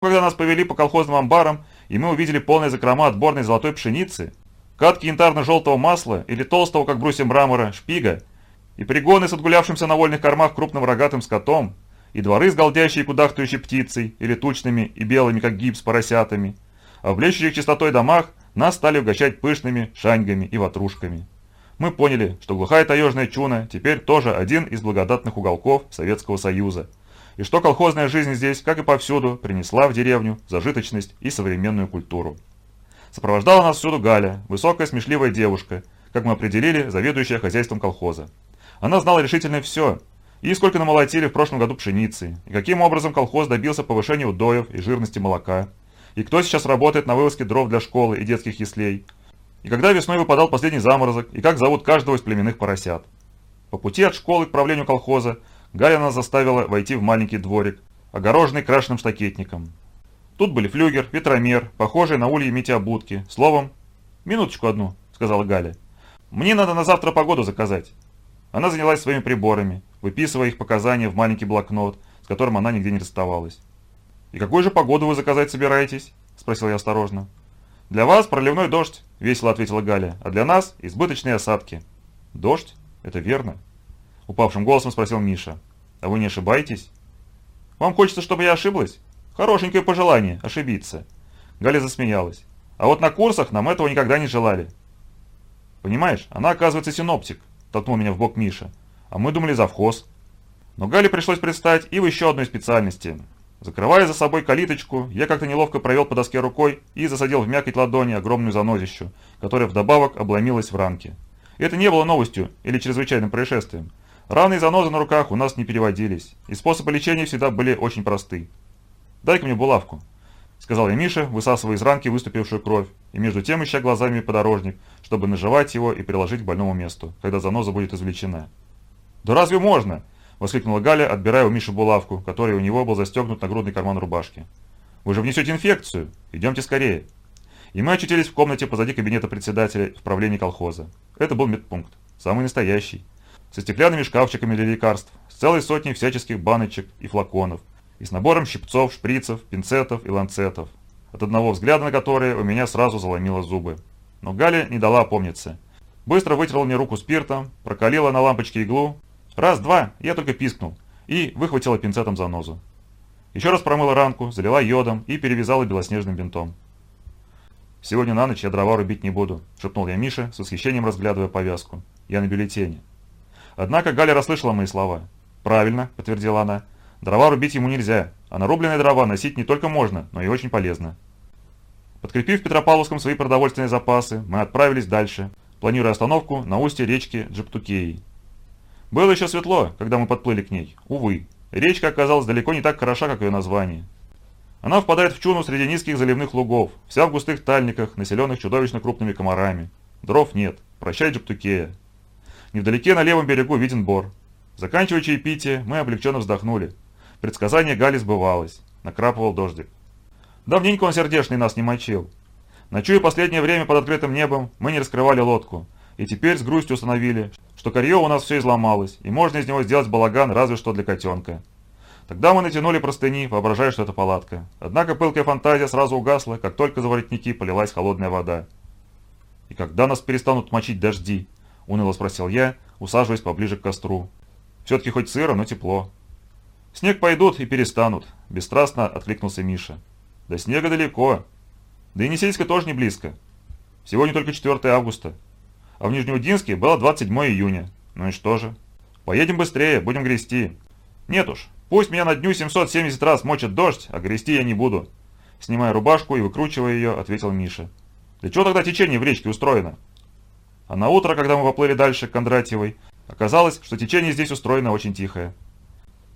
Когда нас повели по колхозным амбарам, и мы увидели полные закрома отборной золотой пшеницы, катки янтарно-желтого масла или толстого, как брусья мрамора, шпига, и пригоны с отгулявшимся на вольных кормах крупным рогатым скотом, и дворы с голдящей и кудахтающей птицей, или тучными и белыми, как гипс, поросятами, а в блещущих чистотой домах нас стали угощать пышными шаньгами и ватрушками. Мы поняли, что глухая таежная чуна теперь тоже один из благодатных уголков Советского Союза, и что колхозная жизнь здесь, как и повсюду, принесла в деревню зажиточность и современную культуру. Сопровождала нас всюду Галя, высокая смешливая девушка, как мы определили, заведующая хозяйством колхоза. Она знала решительно все, и сколько намолотили в прошлом году пшеницы, и каким образом колхоз добился повышения удоев и жирности молока, и кто сейчас работает на вывозке дров для школы и детских яслей, и когда весной выпадал последний заморозок, и как зовут каждого из племенных поросят. По пути от школы к правлению колхоза Галя нас заставила войти в маленький дворик, огороженный крашенным штакетником. Тут были флюгер, ветромер, похожие на ульи Митя будки. Словом, минуточку одну, сказала Галя. Мне надо на завтра погоду заказать. Она занялась своими приборами, выписывая их показания в маленький блокнот, с которым она нигде не расставалась. «И какую же погоду вы заказать собираетесь?» – спросил я осторожно. «Для вас проливной дождь», – весело ответила Галя, – «а для нас избыточные осадки». «Дождь? Это верно?» – упавшим голосом спросил Миша. «А вы не ошибаетесь?» «Вам хочется, чтобы я ошиблась?» «Хорошенькое пожелание – ошибиться». Галя засмеялась. «А вот на курсах нам этого никогда не желали». «Понимаешь, она оказывается синоптик», – толкнул меня в бок Миша. «А мы думали завхоз». Но Гале пришлось предстать и в еще одной специальности. Закрывая за собой калиточку, я как-то неловко провел по доске рукой и засадил в мякоть ладони огромную занозищу, которая вдобавок обломилась в рамке. Это не было новостью или чрезвычайным происшествием. Раны и занозы на руках у нас не переводились, и способы лечения всегда были очень просты. «Дай-ка мне булавку», — сказал я Мише, высасывая из ранки выступившую кровь, и между тем ища глазами подорожник, чтобы наживать его и приложить к больному месту, когда заноза будет извлечена. «Да разве можно?» – воскликнула Галя, отбирая у Миши булавку, который у него был застегнут на грудный карман рубашки. «Вы же внесете инфекцию! Идемте скорее!» И мы очутились в комнате позади кабинета председателя в правлении колхоза. Это был медпункт, самый настоящий, со стеклянными шкафчиками для лекарств, с целой сотней всяческих баночек и флаконов, и с набором щипцов, шприцев, пинцетов и ланцетов, от одного взгляда на которые у меня сразу заломило зубы. Но Галя не дала опомниться. Быстро вытерла мне руку спиртом, прокалила на лампочке иглу Раз-два, я только пискнул, и выхватила пинцетом занозу. Еще раз промыла ранку, залила йодом и перевязала белоснежным бинтом. «Сегодня на ночь я дрова рубить не буду», – шепнул я Мише, с восхищением разглядывая повязку. «Я на бюллетене». Однако Галя расслышала мои слова. «Правильно», – подтвердила она. «Дрова рубить ему нельзя, а нарубленные дрова носить не только можно, но и очень полезно». Подкрепив в Петропавловском свои продовольственные запасы, мы отправились дальше, планируя остановку на устье речки Джептукеи. Было еще светло, когда мы подплыли к ней. Увы, речка оказалась далеко не так хороша, как ее название. Она впадает в чуну среди низких заливных лугов, вся в густых тальниках, населенных чудовищно крупными комарами. Дров нет. Прощай, Джептукея. Невдалеке на левом берегу виден бор. Заканчивая чаепитие, мы облегченно вздохнули. Предсказание Гали сбывалось. Накрапывал дождик. Давненько он сердечный нас не мочил. Ночуя последнее время под открытым небом, мы не раскрывали лодку. И теперь с грустью установили, что корье у нас все изломалось, и можно из него сделать балаган разве что для котенка. Тогда мы натянули простыни, воображая, что это палатка. Однако пылкая фантазия сразу угасла, как только за воротники полилась холодная вода. «И когда нас перестанут мочить дожди?» – уныло спросил я, усаживаясь поближе к костру. «Все-таки хоть сыро, но тепло». «Снег пойдут и перестанут», – бесстрастно откликнулся Миша. «До снега далеко. Да и Несельска тоже не близко. Сегодня только 4 августа а в Нижнеудинске было 27 июня. Ну и что же? Поедем быстрее, будем грести. Нет уж, пусть меня на дню 770 раз мочит дождь, а грести я не буду. Снимая рубашку и выкручивая ее, ответил Миша. Для чего тогда течение в речке устроено? А на утро, когда мы поплыли дальше к Кондратьевой, оказалось, что течение здесь устроено очень тихое.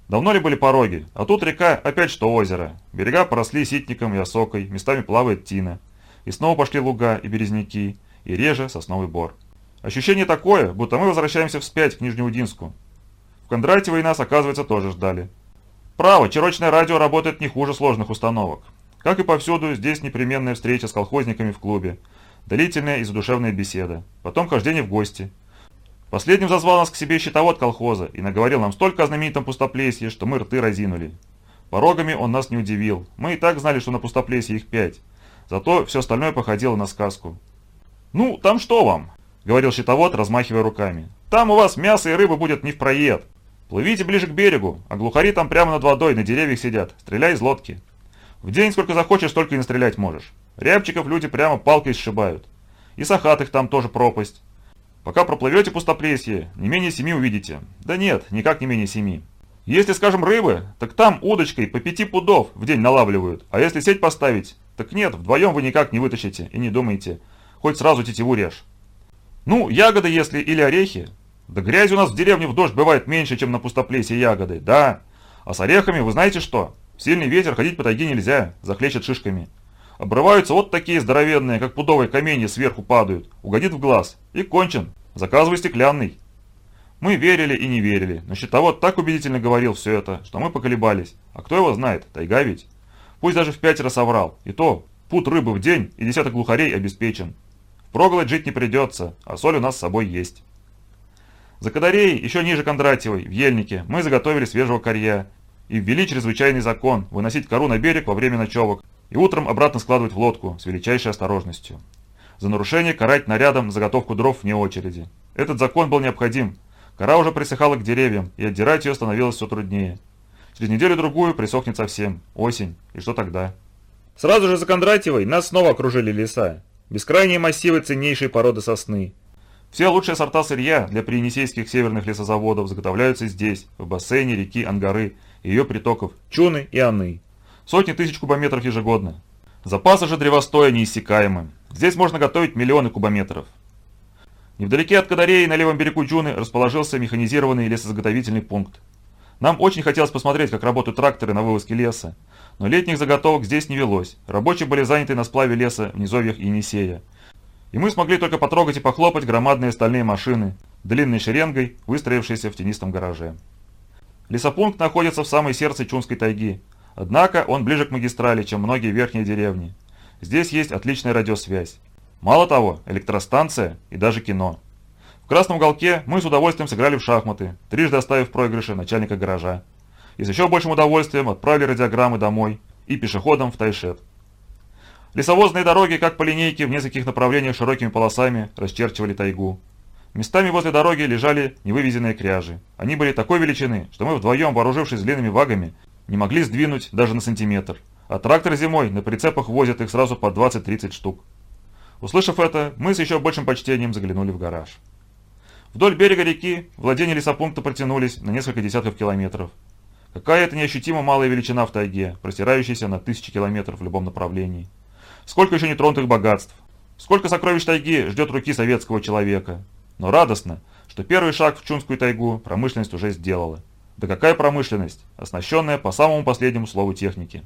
Давно ли были пороги, а тут река опять что озеро. Берега поросли ситником и осокой, местами плавает тина. И снова пошли луга и березняки, и реже сосновый бор. Ощущение такое, будто мы возвращаемся вспять к Нижнеудинску. В Кондратьево нас, оказывается, тоже ждали. Право, черочное радио работает не хуже сложных установок. Как и повсюду, здесь непременная встреча с колхозниками в клубе, длительная и задушевная беседа, потом хождение в гости. Последним зазвал нас к себе счетовод колхоза и наговорил нам столько о знаменитом пустоплесье, что мы рты разинули. Порогами он нас не удивил. Мы и так знали, что на пустоплесе их пять. Зато все остальное походило на сказку. «Ну, там что вам?» — говорил щитовод, размахивая руками. «Там у вас мясо и рыба будет не в проед. Плывите ближе к берегу, а глухари там прямо над водой, на деревьях сидят. Стреляй из лодки. В день сколько захочешь, столько и настрелять можешь. Рябчиков люди прямо палкой сшибают. И сахатых там тоже пропасть. Пока проплывете пустоплесье, не менее семи увидите. Да нет, никак не менее семи. Если, скажем, рыбы, так там удочкой по пяти пудов в день налавливают. А если сеть поставить, так нет, вдвоем вы никак не вытащите и не думайте. Хоть сразу тетиву режь. Ну, ягоды если или орехи. Да грязи у нас в деревне в дождь бывает меньше, чем на пустоплесе ягоды, да. А с орехами вы знаете что? В сильный ветер ходить по тайге нельзя, захлещет шишками. Обрываются вот такие здоровенные, как пудовые камни сверху падают. Угодит в глаз. И кончен. Заказывай стеклянный. Мы верили и не верили, но щитовод так убедительно говорил все это, что мы поколебались. А кто его знает, тайга ведь. Пусть даже в пятеро соврал. И то, пут рыбы в день и десяток глухарей обеспечен. Впроголодь жить не придется, а соль у нас с собой есть. За Кадарей, еще ниже Кондратьевой, в Ельнике, мы заготовили свежего корья и ввели чрезвычайный закон выносить кору на берег во время ночевок и утром обратно складывать в лодку с величайшей осторожностью. За нарушение карать нарядом заготовку дров вне очереди. Этот закон был необходим. Кора уже присыхала к деревьям, и отдирать ее становилось все труднее. Через неделю-другую присохнет совсем. Осень. И что тогда? Сразу же за Кондратьевой нас снова окружили леса. Бескрайние массивы ценнейшей породы сосны. Все лучшие сорта сырья для приенисейских северных лесозаводов заготовляются здесь, в бассейне реки Ангары и ее притоков Чуны и Аны. Сотни тысяч кубометров ежегодно. Запасы же древостоя неиссякаемы. Здесь можно готовить миллионы кубометров. Невдалеке от Кадареи на левом берегу Джуны расположился механизированный лесозаготовительный пункт. Нам очень хотелось посмотреть, как работают тракторы на вывозке леса, но летних заготовок здесь не велось. Рабочие были заняты на сплаве леса в низовьях Енисея. И мы смогли только потрогать и похлопать громадные стальные машины, длинной шеренгой, выстроившиеся в тенистом гараже. Лесопункт находится в самой сердце Чунской тайги, однако он ближе к магистрали, чем многие верхние деревни. Здесь есть отличная радиосвязь. Мало того, электростанция и даже кино. В красном уголке мы с удовольствием сыграли в шахматы, трижды оставив проигрыши начальника гаража. И с еще большим удовольствием отправили радиограммы домой и пешеходом в Тайшет. Лесовозные дороги, как по линейке, в нескольких направлениях широкими полосами расчерчивали тайгу. Местами возле дороги лежали невывезенные кряжи. Они были такой величины, что мы вдвоем, вооружившись длинными вагами, не могли сдвинуть даже на сантиметр. А трактор зимой на прицепах возят их сразу по 20-30 штук. Услышав это, мы с еще большим почтением заглянули в гараж. Вдоль берега реки владения лесопункта протянулись на несколько десятков километров. Какая это неощутимо малая величина в тайге, простирающаяся на тысячи километров в любом направлении. Сколько еще нетронутых богатств. Сколько сокровищ тайги ждет руки советского человека. Но радостно, что первый шаг в Чунскую тайгу промышленность уже сделала. Да какая промышленность, оснащенная по самому последнему слову техники.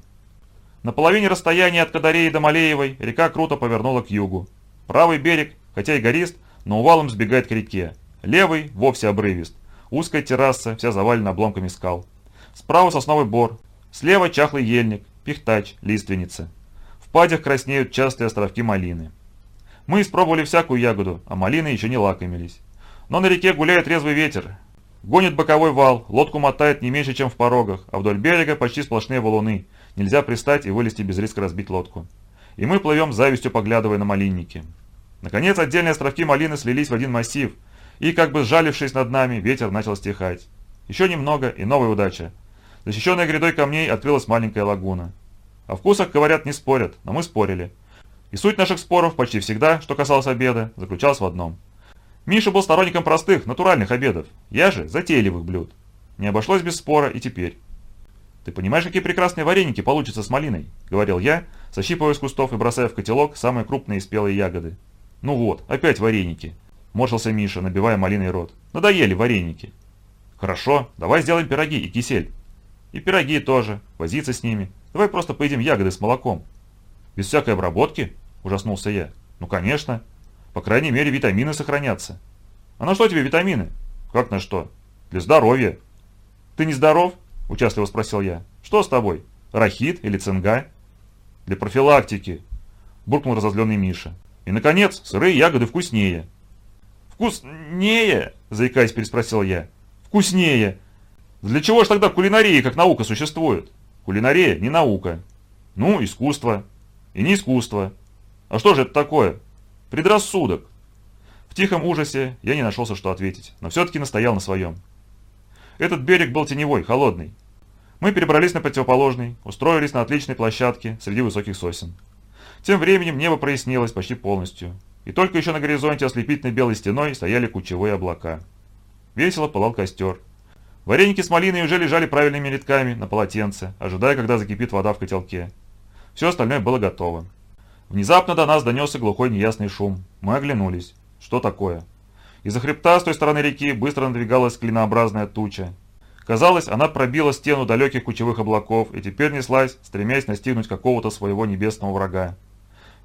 На половине расстояния от Кадареи до Малеевой река круто повернула к югу. Правый берег, хотя и горист, но увалом сбегает к реке. Левый вовсе обрывист. Узкая терраса, вся завалена обломками скал. Справа сосновый бор. Слева чахлый ельник, пихтач, лиственница. В падях краснеют частые островки малины. Мы испробовали всякую ягоду, а малины еще не лакомились. Но на реке гуляет резвый ветер. Гонит боковой вал, лодку мотает не меньше, чем в порогах, а вдоль берега почти сплошные валуны, Нельзя пристать и вылезти без риска разбить лодку. И мы плывем завистью, поглядывая на малинники. Наконец, отдельные островки малины слились в один массив, и, как бы сжалившись над нами, ветер начал стихать. Еще немного, и новая удача. Защищенная грядой камней открылась маленькая лагуна. О вкусах, говорят, не спорят, но мы спорили. И суть наших споров почти всегда, что касалось обеда, заключалась в одном. Миша был сторонником простых, натуральных обедов, я же затейливых блюд. Не обошлось без спора и теперь. «Ты понимаешь, какие прекрасные вареники получатся с малиной?» – говорил я, сощипывая с кустов и бросая в котелок самые крупные спелые ягоды. «Ну вот, опять вареники!» – морщился Миша, набивая малиной рот. «Надоели вареники!» «Хорошо, давай сделаем пироги и кисель». «И пироги тоже, возиться с ними. Давай просто поедим ягоды с молоком». «Без всякой обработки?» – ужаснулся я. «Ну конечно. По крайней мере, витамины сохранятся». «А на что тебе витамины?» «Как на что?» «Для здоровья». «Ты не здоров?» – участливо спросил я. «Что с тобой? Рахит или цинга?» «Для профилактики», – буркнул разозленный Миша. «И, наконец, сырые ягоды вкуснее». «Вкуснее?» – заикаясь, переспросил я. «Вкуснее. Для чего же тогда кулинария как наука существует? Кулинария не наука. Ну, искусство. И не искусство. А что же это такое? Предрассудок. В тихом ужасе я не нашелся, что ответить, но все-таки настоял на своем. Этот берег был теневой, холодный. Мы перебрались на противоположный, устроились на отличной площадке среди высоких сосен. Тем временем небо прояснилось почти полностью, и только еще на горизонте ослепительной белой стеной стояли кучевые облака. Весело пылал костер. Вареники с малиной уже лежали правильными рядками на полотенце, ожидая, когда закипит вода в котелке. Все остальное было готово. Внезапно до нас донесся глухой неясный шум. Мы оглянулись. Что такое? Из-за хребта с той стороны реки быстро надвигалась клинообразная туча. Казалось, она пробила стену далеких кучевых облаков и теперь неслась, стремясь настигнуть какого-то своего небесного врага.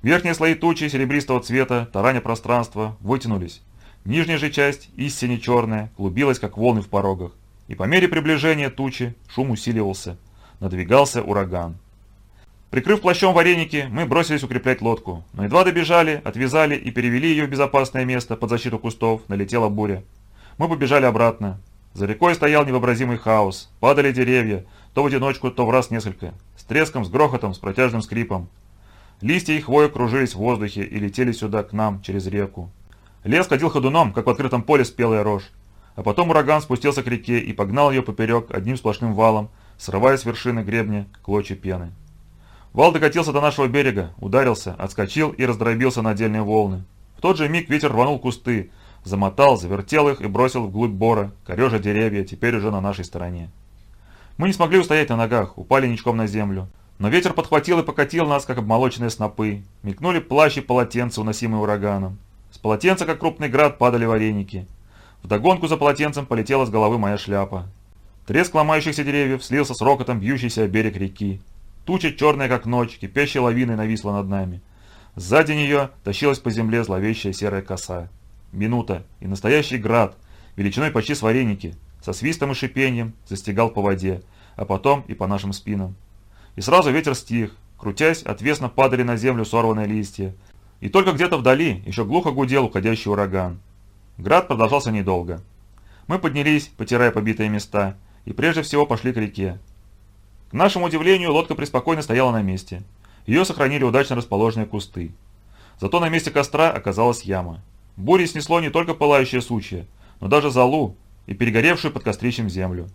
Верхние слои тучи серебристого цвета, тараня пространства, вытянулись. Нижняя же часть, истине черная, клубилась, как волны в порогах. И по мере приближения тучи шум усиливался. Надвигался ураган. Прикрыв плащом вареники, мы бросились укреплять лодку, но едва добежали, отвязали и перевели ее в безопасное место под защиту кустов, налетела буря. Мы побежали обратно. За рекой стоял невообразимый хаос, падали деревья, то в одиночку, то в раз несколько, с треском, с грохотом, с протяжным скрипом. Листья и хвоя кружились в воздухе и летели сюда, к нам, через реку. Лес ходил ходуном, как в открытом поле спелая рожь. А потом ураган спустился к реке и погнал ее поперек одним сплошным валом, срывая с вершины гребня клочья пены. Вал докатился до нашего берега, ударился, отскочил и раздробился на отдельные волны. В тот же миг ветер рванул кусты, замотал, завертел их и бросил вглубь бора, корежа деревья, теперь уже на нашей стороне. Мы не смогли устоять на ногах, упали ничком на землю. Но ветер подхватил и покатил нас, как обмолоченные снопы. Мелькнули плащ и полотенца, уносимые ураганом. С полотенца, как крупный град, падали вареники. Вдогонку за полотенцем полетела с головы моя шляпа. Треск ломающихся деревьев слился с рокотом бьющийся о берег реки. Туча, черная как ночь, кипящей лавиной нависла над нами. Сзади нее тащилась по земле зловещая серая коса. Минута, и настоящий град, величиной почти с вареники, со свистом и шипением застигал по воде, а потом и по нашим спинам. И сразу ветер стих, крутясь, отвесно падали на землю сорванные листья. И только где-то вдали еще глухо гудел уходящий ураган. Град продолжался недолго. Мы поднялись, потирая побитые места, и прежде всего пошли к реке. К нашему удивлению, лодка преспокойно стояла на месте. Ее сохранили удачно расположенные кусты. Зато на месте костра оказалась яма. Бурей снесло не только пылающие сучья, но даже залу и перегоревшую под кострищем землю.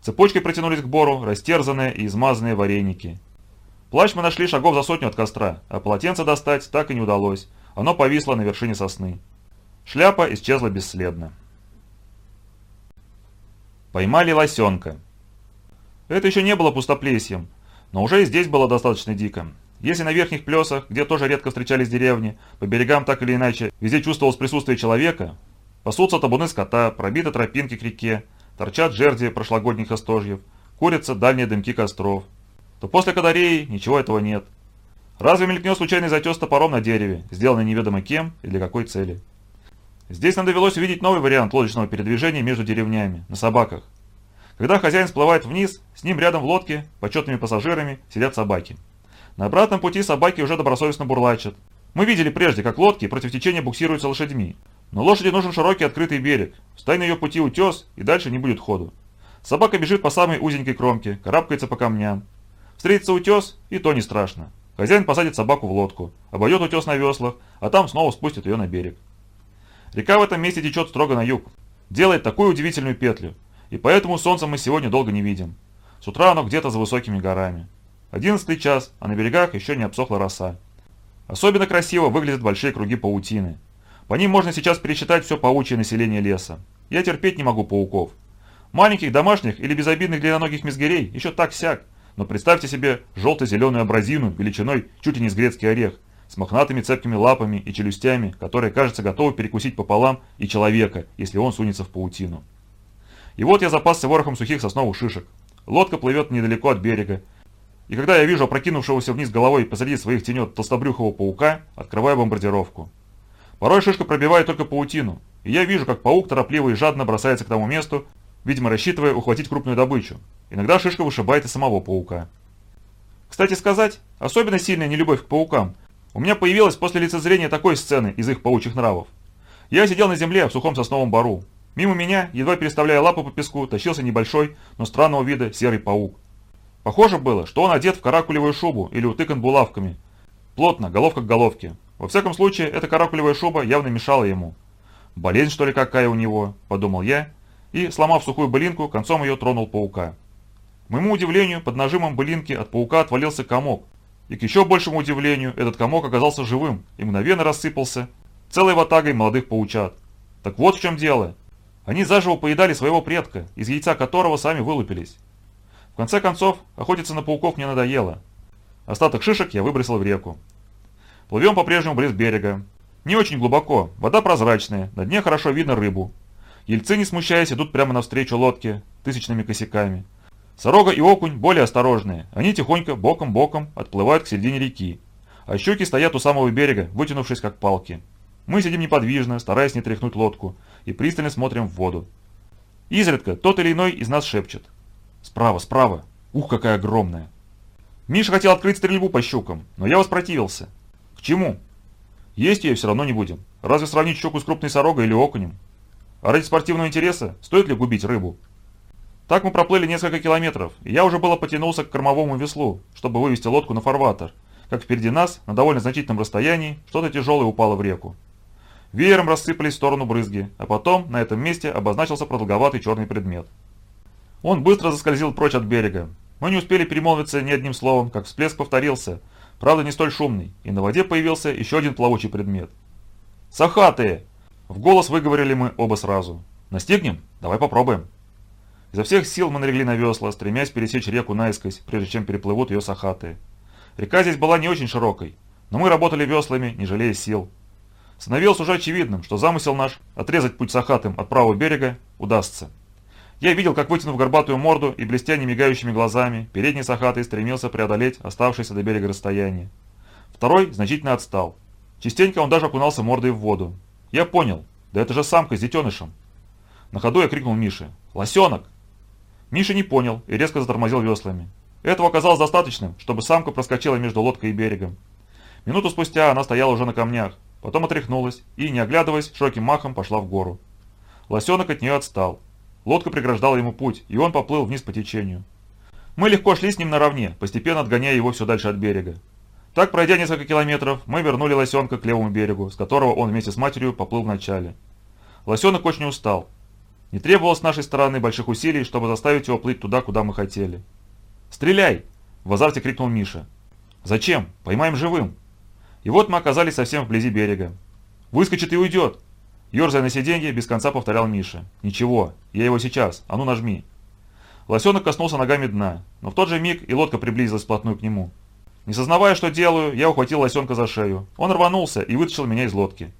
Цепочкой протянулись к бору растерзанные и измазанные вареники. Плащ мы нашли шагов за сотню от костра, а полотенце достать так и не удалось. Оно повисло на вершине сосны. Шляпа исчезла бесследно. Поймали лосенка. Это еще не было пустоплесьем, но уже и здесь было достаточно дико. Если на верхних плесах, где тоже редко встречались деревни, по берегам так или иначе везде чувствовалось присутствие человека, пасутся табуны скота, пробиты тропинки к реке, торчат жерди прошлогодних остожьев, курятся дальние дымки костров, то после Кадареи ничего этого нет. Разве мелькнет случайный затес топором на дереве, сделанный неведомо кем и для какой цели? Здесь нам довелось увидеть новый вариант лодочного передвижения между деревнями, на собаках. Когда хозяин всплывает вниз, с ним рядом в лодке, почетными пассажирами, сидят собаки. На обратном пути собаки уже добросовестно бурлачат. Мы видели прежде, как лодки против течения буксируются лошадьми, но лошади нужен широкий открытый берег. Встань на ее пути утес, и дальше не будет ходу. Собака бежит по самой узенькой кромке, карабкается по камням. Встретится утес, и то не страшно. Хозяин посадит собаку в лодку, обойдет утес на веслах, а там снова спустит ее на берег. Река в этом месте течет строго на юг. Делает такую удивительную петлю. И поэтому солнца мы сегодня долго не видим. С утра оно где-то за высокими горами. Одиннадцатый час, а на берегах еще не обсохла роса. Особенно красиво выглядят большие круги паутины. По ним можно сейчас пересчитать все паучье население леса. Я терпеть не могу пауков. Маленьких, домашних или безобидных длинноногих мизгирей еще так-сяк, но представьте себе желто-зеленую абразину величиной чуть ли не с грецкий орех, с мохнатыми цепкими лапами и челюстями, которые, кажется, готовы перекусить пополам и человека, если он сунется в паутину. И вот я запасся ворохом сухих сосновых шишек. Лодка плывет недалеко от берега, и когда я вижу опрокинувшегося вниз головой посреди своих тенет толстобрюхого паука, открываю бомбардировку. Порой шишка пробивает только паутину, и я вижу, как паук торопливо и жадно бросается к тому месту, видимо рассчитывая ухватить крупную добычу. Иногда шишка вышибает и самого паука. Кстати сказать, особенно сильная нелюбовь к паукам у меня появилась после лицезрения такой сцены из их паучьих нравов. Я сидел на земле в сухом сосновом бару. Мимо меня, едва переставляя лапу по песку, тащился небольшой, но странного вида серый паук. Похоже было, что он одет в каракулевую шубу или утыкан булавками. Плотно, головка к головке. Во всяком случае, эта каракулевая шуба явно мешала ему. «Болезнь, что ли, какая у него?» – подумал я, и, сломав сухую былинку, концом ее тронул паука. К моему удивлению, под нажимом былинки от паука отвалился комок, и к еще большему удивлению, этот комок оказался живым и мгновенно рассыпался целой ватагой молодых паучат. Так вот в чем дело. Они заживо поедали своего предка, из яйца которого сами вылупились. В конце концов, охотиться на пауков мне надоело. Остаток шишек я выбросил в реку. Плывем по-прежнему близ берега. Не очень глубоко, вода прозрачная, на дне хорошо видно рыбу. Ельцы, не смущаясь, идут прямо навстречу лодке, тысячными косяками. Сорога и окунь более осторожные, они тихонько, боком-боком, отплывают к середине реки. А щуки стоят у самого берега, вытянувшись как палки. Мы сидим неподвижно, стараясь не тряхнуть лодку, и пристально смотрим в воду. Изредка тот или иной из нас шепчет. «Справа, справа! Ух, какая огромная!» Миша хотел открыть стрельбу по щукам, но я воспротивился. «К чему?» «Есть ее все равно не будем. Разве сравнить щуку с крупной сорогой или окунем? А ради спортивного интереса стоит ли губить рыбу?» Так мы проплыли несколько километров, и я уже было потянулся к кормовому веслу, чтобы вывести лодку на фарватер, как впереди нас, на довольно значительном расстоянии, что-то тяжелое упало в реку. Веером рассыпались в сторону брызги, а потом на этом месте обозначился продолговатый черный предмет. Он быстро заскользил прочь от берега. Мы не успели перемолвиться ни одним словом, как всплеск повторился, правда не столь шумный, и на воде появился еще один плавучий предмет. «Сахатые!» В голос выговорили мы оба сразу. «Настигнем? Давай попробуем». Изо всех сил мы налегли на весла, стремясь пересечь реку наискось, прежде чем переплывут ее сахатые. Река здесь была не очень широкой, но мы работали веслами, не жалея сил. Становилось уже очевидным, что замысел наш отрезать путь сахатым от правого берега удастся. Я видел, как вытянув горбатую морду и блестя немигающими глазами, передний сахатый стремился преодолеть оставшееся до берега расстояние. Второй значительно отстал. Частенько он даже окунался мордой в воду. Я понял, да это же самка с детенышем. На ходу я крикнул Мише «Лосенок!» Миша не понял и резко затормозил веслами. Этого оказалось достаточным, чтобы самка проскочила между лодкой и берегом. Минуту спустя она стояла уже на камнях, потом отряхнулась и, не оглядываясь, широким махом пошла в гору. Лосенок от нее отстал. Лодка преграждала ему путь, и он поплыл вниз по течению. Мы легко шли с ним наравне, постепенно отгоняя его все дальше от берега. Так, пройдя несколько километров, мы вернули лосенка к левому берегу, с которого он вместе с матерью поплыл вначале. Лосенок очень устал, не требовалось с нашей стороны больших усилий, чтобы заставить его плыть туда, куда мы хотели. «Стреляй!» – в азарте крикнул Миша. «Зачем? Поймаем живым!» И вот мы оказались совсем вблизи берега. «Выскочит и уйдет!» Ёрзая на сиденье, без конца повторял Миша. «Ничего, я его сейчас, а ну нажми!» Лосенок коснулся ногами дна, но в тот же миг и лодка приблизилась вплотную к нему. Не сознавая, что делаю, я ухватил лосенка за шею. Он рванулся и вытащил меня из лодки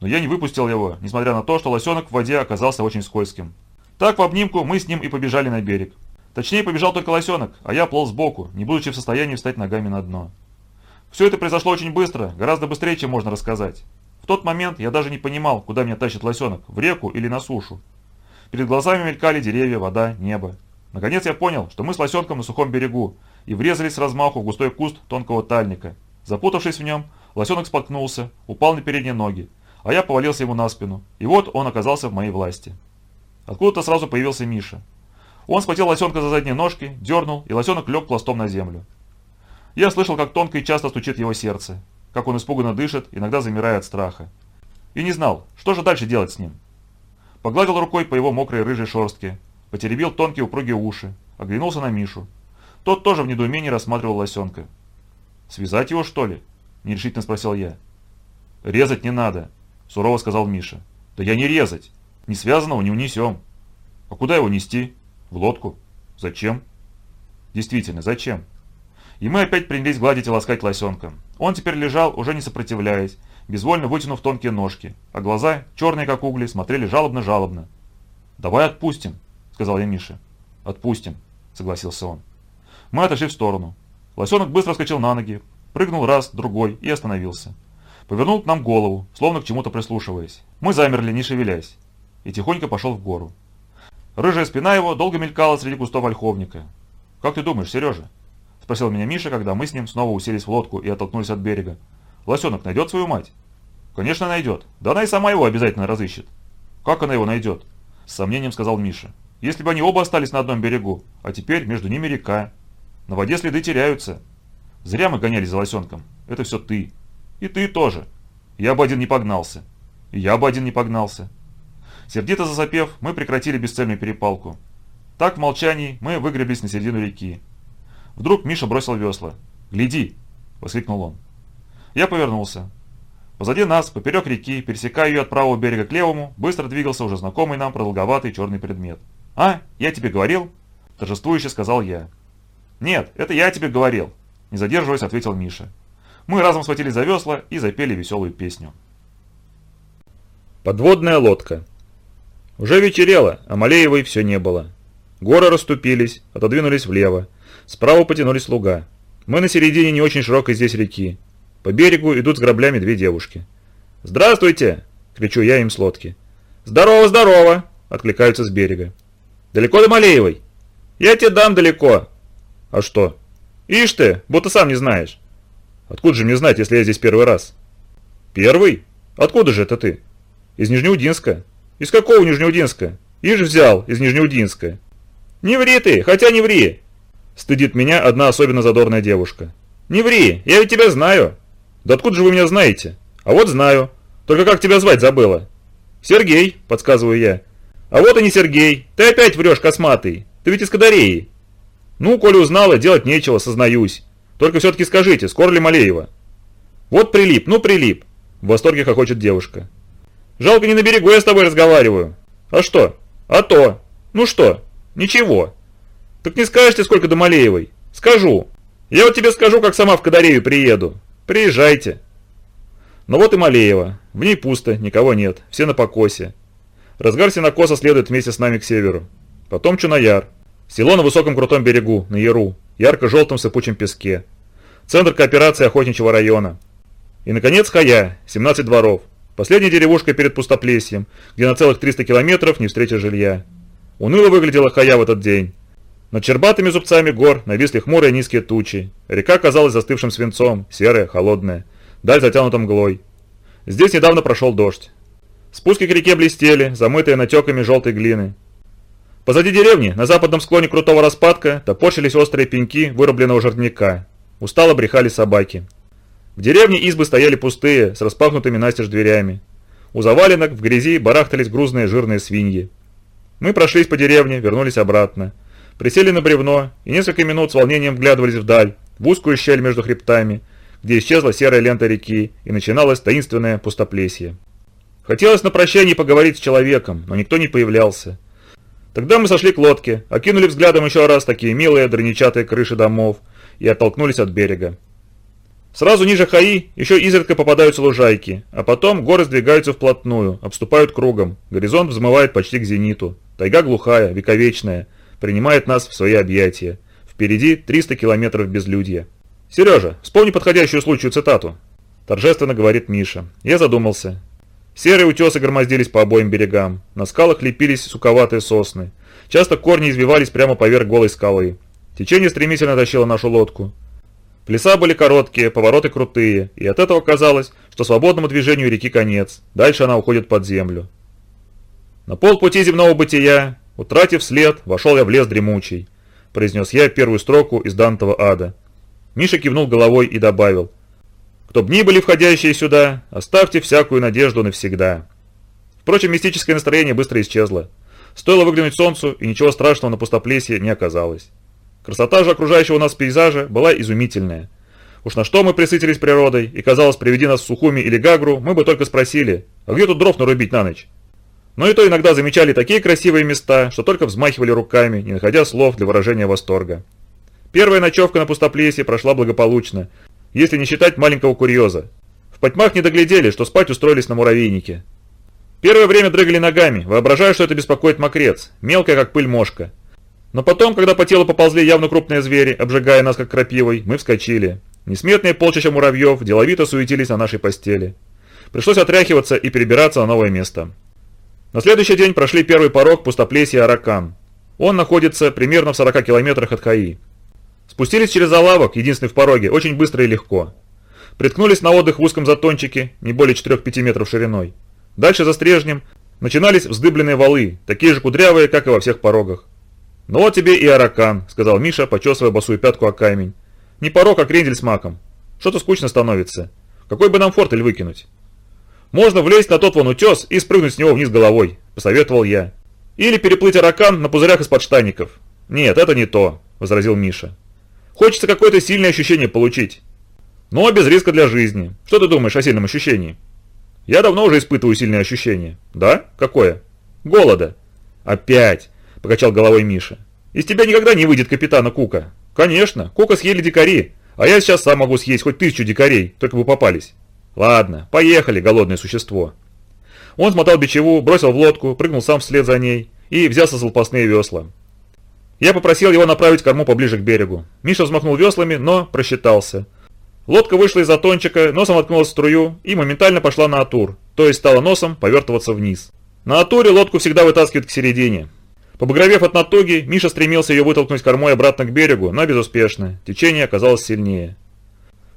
но я не выпустил его, несмотря на то, что лосенок в воде оказался очень скользким. Так в обнимку мы с ним и побежали на берег. Точнее, побежал только лосенок, а я плыл сбоку, не будучи в состоянии встать ногами на дно. Все это произошло очень быстро, гораздо быстрее, чем можно рассказать. В тот момент я даже не понимал, куда меня тащит лосенок, в реку или на сушу. Перед глазами мелькали деревья, вода, небо. Наконец я понял, что мы с лосенком на сухом берегу и врезались с размаху в густой куст тонкого тальника. Запутавшись в нем, лосенок споткнулся, упал на передние ноги, а я повалился ему на спину, и вот он оказался в моей власти. Откуда-то сразу появился Миша. Он схватил лосенка за задние ножки, дернул, и лосенок лег пластом на землю. Я слышал, как тонко и часто стучит его сердце, как он испуганно дышит, иногда замирая от страха. И не знал, что же дальше делать с ним. Погладил рукой по его мокрой рыжей шерстке, потеребил тонкие упругие уши, оглянулся на Мишу. Тот тоже в недоумении рассматривал лосенка. «Связать его, что ли?» – нерешительно спросил я. «Резать не надо», – сурово сказал Миша. «Да я не резать. Не связанного не унесем». «А куда его нести?» «В лодку». «Зачем?» «Действительно, зачем?» И мы опять принялись гладить и ласкать лосенка. Он теперь лежал, уже не сопротивляясь, безвольно вытянув тонкие ножки, а глаза, черные как угли, смотрели жалобно-жалобно. «Давай отпустим», — сказал я Мише. «Отпустим», — согласился он. Мы отошли в сторону. Лосенок быстро вскочил на ноги, прыгнул раз, другой и остановился. Повернул к нам голову, словно к чему-то прислушиваясь. Мы замерли, не шевелясь, и тихонько пошел в гору. Рыжая спина его долго мелькала среди густого ольховника. «Как ты думаешь, Сережа?» – спросил меня Миша, когда мы с ним снова уселись в лодку и оттолкнулись от берега. «Лосенок найдет свою мать?» «Конечно найдет. Да она и сама его обязательно разыщет». «Как она его найдет?» – с сомнением сказал Миша. «Если бы они оба остались на одном берегу, а теперь между ними река». На воде следы теряются. Зря мы гонялись за лосенком. Это все ты. И ты тоже. Я бы один не погнался. И я бы один не погнался. Сердито засопев, мы прекратили бесцельную перепалку. Так в молчании мы выгреблись на середину реки. Вдруг Миша бросил весла. «Гляди!» – воскликнул он. Я повернулся. Позади нас, поперек реки, пересекая ее от правого берега к левому, быстро двигался уже знакомый нам продолговатый черный предмет. «А, я тебе говорил?» – торжествующе сказал я. «Нет, это я тебе говорил», – не задерживаясь, ответил Миша. Мы разом схватили за весла и запели веселую песню. Подводная лодка. Уже вечерело, а Малеевой все не было. Горы расступились, отодвинулись влево. Справа потянулись луга. Мы на середине не очень широкой здесь реки. По берегу идут с граблями две девушки. «Здравствуйте!» – кричу я им с лодки. «Здорово, здорово!» – откликаются с берега. «Далеко до Малеевой?» «Я тебе дам далеко!» «А что?» «Ишь ты, будто сам не знаешь!» «Откуда же мне знать, если я здесь первый раз?» «Первый? Откуда же это ты?» «Из Нижнеудинска». «Из какого Нижнеудинска?» «Ишь взял, из Нижнеудинска». «Не ври ты, хотя не ври!» Стыдит меня одна особенно задорная девушка. «Не ври, я ведь тебя знаю!» «Да откуда же вы меня знаете?» «А вот знаю. Только как тебя звать забыла?» «Сергей», — подсказываю я. «А вот и не Сергей. Ты опять врешь, косматый. Ты ведь из Кадареи». «Ну, коли узнала, делать нечего, сознаюсь. Только все-таки скажите, скоро ли Малеева?» «Вот прилип, ну прилип!» В восторге хохочет девушка. «Жалко не на берегу я с тобой разговариваю». «А что?» «А то!» «Ну что?» «Ничего». «Так не скажете, сколько до Малеевой?» «Скажу. Я вот тебе скажу, как сама в Кадарею приеду. Приезжайте». Но вот и Малеева. В ней пусто, никого нет, все на покосе. Разгар сенокоса следует вместе с нами к северу. Потом Чунаяр. Село на высоком крутом берегу, на Яру, ярко-желтом сыпучем песке. Центр кооперации охотничьего района. И, наконец, Хая, 17 дворов. Последняя деревушка перед Пустоплесьем, где на целых 300 километров не встретишь жилья. Уныло выглядела Хая в этот день. Над чербатыми зубцами гор нависли хмурые низкие тучи. Река казалась застывшим свинцом, серая, холодная. Даль затянута мглой. Здесь недавно прошел дождь. Спуски к реке блестели, замытые натеками желтой глины. Позади деревни, на западном склоне крутого распадка, топорщились острые пеньки вырубленного жердняка. Устало брехали собаки. В деревне избы стояли пустые, с распахнутыми настежь дверями. У заваленок в грязи барахтались грузные жирные свиньи. Мы прошлись по деревне, вернулись обратно. Присели на бревно и несколько минут с волнением вглядывались вдаль, в узкую щель между хребтами, где исчезла серая лента реки и начиналось таинственное пустоплесье. Хотелось на прощание поговорить с человеком, но никто не появлялся. Тогда мы сошли к лодке, окинули взглядом еще раз такие милые дроничатые крыши домов и оттолкнулись от берега. Сразу ниже Хаи еще изредка попадаются лужайки, а потом горы сдвигаются вплотную, обступают кругом, горизонт взмывает почти к зениту. Тайга глухая, вековечная, принимает нас в свои объятия. Впереди 300 километров безлюдья. «Сережа, вспомни подходящую случаю цитату», – торжественно говорит Миша. Я задумался. Серые утесы громоздились по обоим берегам. На скалах лепились суковатые сосны. Часто корни извивались прямо поверх голой скалы. Течение стремительно тащило нашу лодку. Плеса были короткие, повороты крутые, и от этого казалось, что свободному движению реки конец, дальше она уходит под землю. На полпути земного бытия, утратив след, вошел я в лес дремучий, произнес я первую строку из Дантова ада. Миша кивнул головой и добавил, «Кто б ни были входящие сюда, оставьте всякую надежду навсегда». Впрочем, мистическое настроение быстро исчезло. Стоило выглянуть солнцу, и ничего страшного на пустоплесье не оказалось. Красота же окружающего нас пейзажа была изумительная. Уж на что мы присытились природой, и казалось, приведи нас в Сухуми или Гагру, мы бы только спросили, а где тут дров нарубить на ночь? Но и то иногда замечали такие красивые места, что только взмахивали руками, не находя слов для выражения восторга. Первая ночевка на пустоплесье прошла благополучно, если не считать маленького курьеза. В потьмах не доглядели, что спать устроились на муравейнике. Первое время дрыгали ногами, воображая, что это беспокоит мокрец, мелкая как пыль мошка. Но потом, когда по телу поползли явно крупные звери, обжигая нас как крапивой, мы вскочили. Несметные полчища муравьев деловито суетились на нашей постели. Пришлось отряхиваться и перебираться на новое место. На следующий день прошли первый порог пустоплесья Аракан. Он находится примерно в 40 километрах от Хаи. Спустились через залавок, единственный в пороге, очень быстро и легко. Приткнулись на отдых в узком затончике, не более 4-5 метров шириной. Дальше за стрежнем начинались вздыбленные валы, такие же кудрявые, как и во всех порогах. «Ну вот тебе и аракан», — сказал Миша, почесывая босую пятку о камень. «Не порог, а крендель с маком. Что-то скучно становится. Какой бы нам фортель выкинуть?» «Можно влезть на тот вон утес и спрыгнуть с него вниз головой», — посоветовал я. «Или переплыть аракан на пузырях из подштанников». «Нет, это не то», — возразил Миша. «Хочется какое-то сильное ощущение получить. Но без риска для жизни. Что ты думаешь о сильном ощущении?» «Я давно уже испытываю сильное ощущение». «Да? Какое?» «Голода». «Опять!» – покачал головой Миша. «Из тебя никогда не выйдет капитана Кука». «Конечно, Кука съели дикари, а я сейчас сам могу съесть хоть тысячу дикарей, только бы попались». «Ладно, поехали, голодное существо». Он смотал бичеву, бросил в лодку, прыгнул сам вслед за ней и взялся за лопастные весла. Я попросил его направить корму поближе к берегу. Миша взмахнул веслами, но просчитался. Лодка вышла из затончика, носом воткнулась в струю и моментально пошла на атур, то есть стала носом повертываться вниз. На атуре лодку всегда вытаскивают к середине. Побагровев от натуги, Миша стремился ее вытолкнуть кормой обратно к берегу, но безуспешно. Течение оказалось сильнее.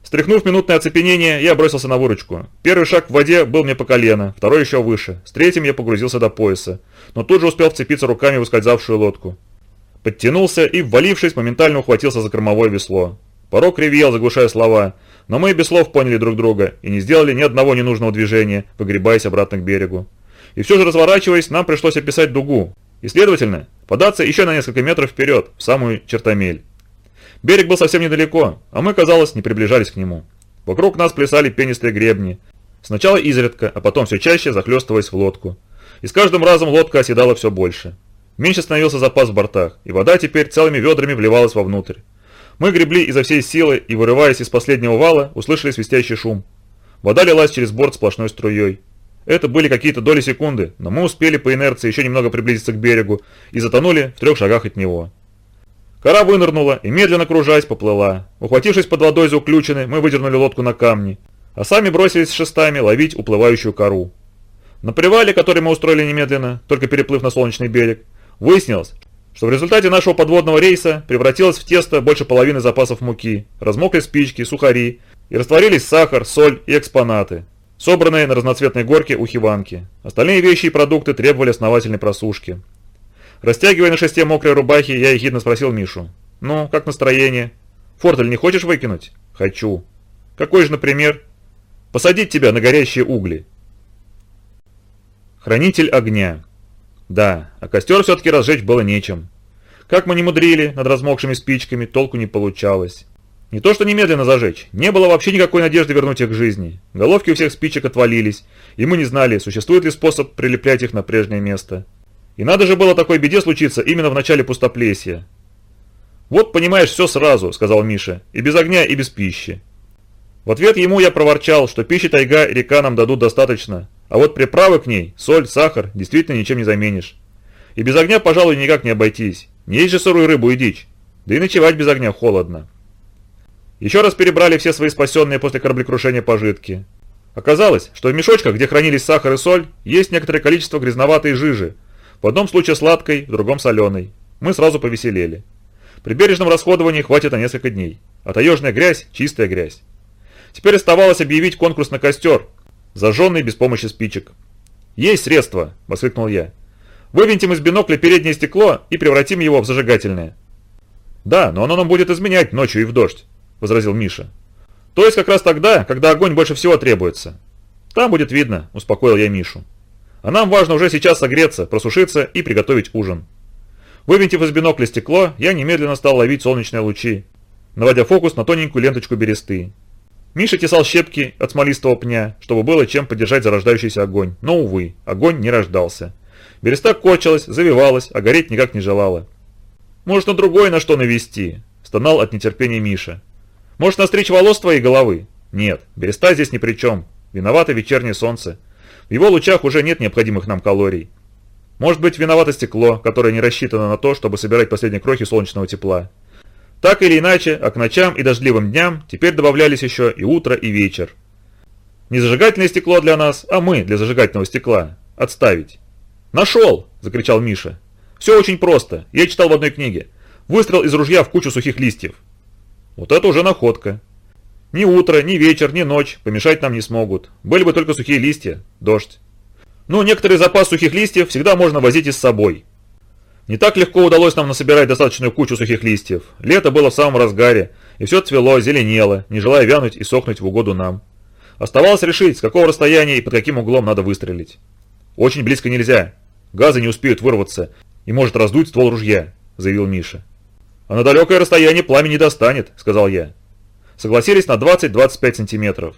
Стряхнув минутное оцепенение, я бросился на выручку. Первый шаг в воде был мне по колено, второй еще выше. С третьим я погрузился до пояса, но тут же успел вцепиться руками в ускользавшую лодку. Подтянулся и, ввалившись, моментально ухватился за кормовое весло. Порог ревел, заглушая слова, но мы без слов поняли друг друга и не сделали ни одного ненужного движения, выгребаясь обратно к берегу. И все же разворачиваясь, нам пришлось описать дугу, и, следовательно, податься еще на несколько метров вперед, в самую чертомель. Берег был совсем недалеко, а мы, казалось, не приближались к нему. Вокруг нас плясали пенистые гребни. Сначала изредка, а потом все чаще захлестываясь в лодку. И с каждым разом лодка оседала все больше. Меньше становился запас в бортах, и вода теперь целыми ведрами вливалась вовнутрь. Мы гребли изо всей силы и, вырываясь из последнего вала, услышали свистящий шум. Вода лилась через борт сплошной струей. Это были какие-то доли секунды, но мы успели по инерции еще немного приблизиться к берегу и затонули в трех шагах от него. Кора вынырнула и, медленно кружась, поплыла. Ухватившись под водой за уключины, мы выдернули лодку на камни, а сами бросились шестами ловить уплывающую кору. На привале, который мы устроили немедленно, только переплыв на солнечный берег, выяснилось, что в результате нашего подводного рейса превратилось в тесто больше половины запасов муки, размокли спички, сухари и растворились сахар, соль и экспонаты, собранные на разноцветной горке у хиванки. Остальные вещи и продукты требовали основательной просушки. Растягивая на шесте мокрой рубахи, я ехидно спросил Мишу. «Ну, как настроение? Фортель не хочешь выкинуть?» «Хочу». «Какой же, например?» «Посадить тебя на горящие угли». Хранитель огня. Да, а костер все-таки разжечь было нечем. Как мы не мудрили над размокшими спичками, толку не получалось. Не то что немедленно зажечь, не было вообще никакой надежды вернуть их к жизни. Головки у всех спичек отвалились, и мы не знали, существует ли способ прилеплять их на прежнее место. И надо же было такой беде случиться именно в начале пустоплесья. «Вот понимаешь все сразу», — сказал Миша, — «и без огня, и без пищи». В ответ ему я проворчал, что пищи тайга и река нам дадут достаточно, а вот приправы к ней, соль, сахар, действительно ничем не заменишь. И без огня, пожалуй, никак не обойтись. Не есть же сырую рыбу и дичь. Да и ночевать без огня холодно. Еще раз перебрали все свои спасенные после кораблекрушения пожитки. Оказалось, что в мешочках, где хранились сахар и соль, есть некоторое количество грязноватой жижи. В одном случае сладкой, в другом соленой. Мы сразу повеселели. При бережном расходовании хватит на несколько дней. А таежная грязь – чистая грязь. Теперь оставалось объявить конкурс на костер, зажженный без помощи спичек. «Есть средства!» – воскликнул я. «Вывинтим из бинокля переднее стекло и превратим его в зажигательное». «Да, но оно нам будет изменять ночью и в дождь», – возразил Миша. «То есть как раз тогда, когда огонь больше всего требуется». «Там будет видно», – успокоил я Мишу. «А нам важно уже сейчас согреться, просушиться и приготовить ужин». Вывинтив из бинокля стекло, я немедленно стал ловить солнечные лучи, наводя фокус на тоненькую ленточку бересты. Миша тесал щепки от смолистого пня, чтобы было чем поддержать зарождающийся огонь. Но, увы, огонь не рождался. Береста кочилась, завивалась, а гореть никак не желала. «Может, на другое на что навести?» – стонал от нетерпения Миша. «Может, настричь волос твоей головы?» «Нет, береста здесь ни при чем. Виновато вечернее солнце. В его лучах уже нет необходимых нам калорий. Может быть, виновато стекло, которое не рассчитано на то, чтобы собирать последние крохи солнечного тепла. Так или иначе, а к ночам и дождливым дням теперь добавлялись еще и утро, и вечер. Не зажигательное стекло для нас, а мы для зажигательного стекла. Отставить. «Нашел!» – закричал Миша. «Все очень просто. Я читал в одной книге. Выстрел из ружья в кучу сухих листьев». Вот это уже находка. Ни утро, ни вечер, ни ночь помешать нам не смогут. Были бы только сухие листья, дождь. Но некоторый запас сухих листьев всегда можно возить и с собой. Не так легко удалось нам насобирать достаточную кучу сухих листьев. Лето было в самом разгаре, и все цвело, зеленело, не желая вянуть и сохнуть в угоду нам. Оставалось решить, с какого расстояния и под каким углом надо выстрелить. Очень близко нельзя. Газы не успеют вырваться и может раздуть ствол ружья, заявил Миша. А на далекое расстояние пламя не достанет, сказал я. Согласились на 20-25 сантиметров.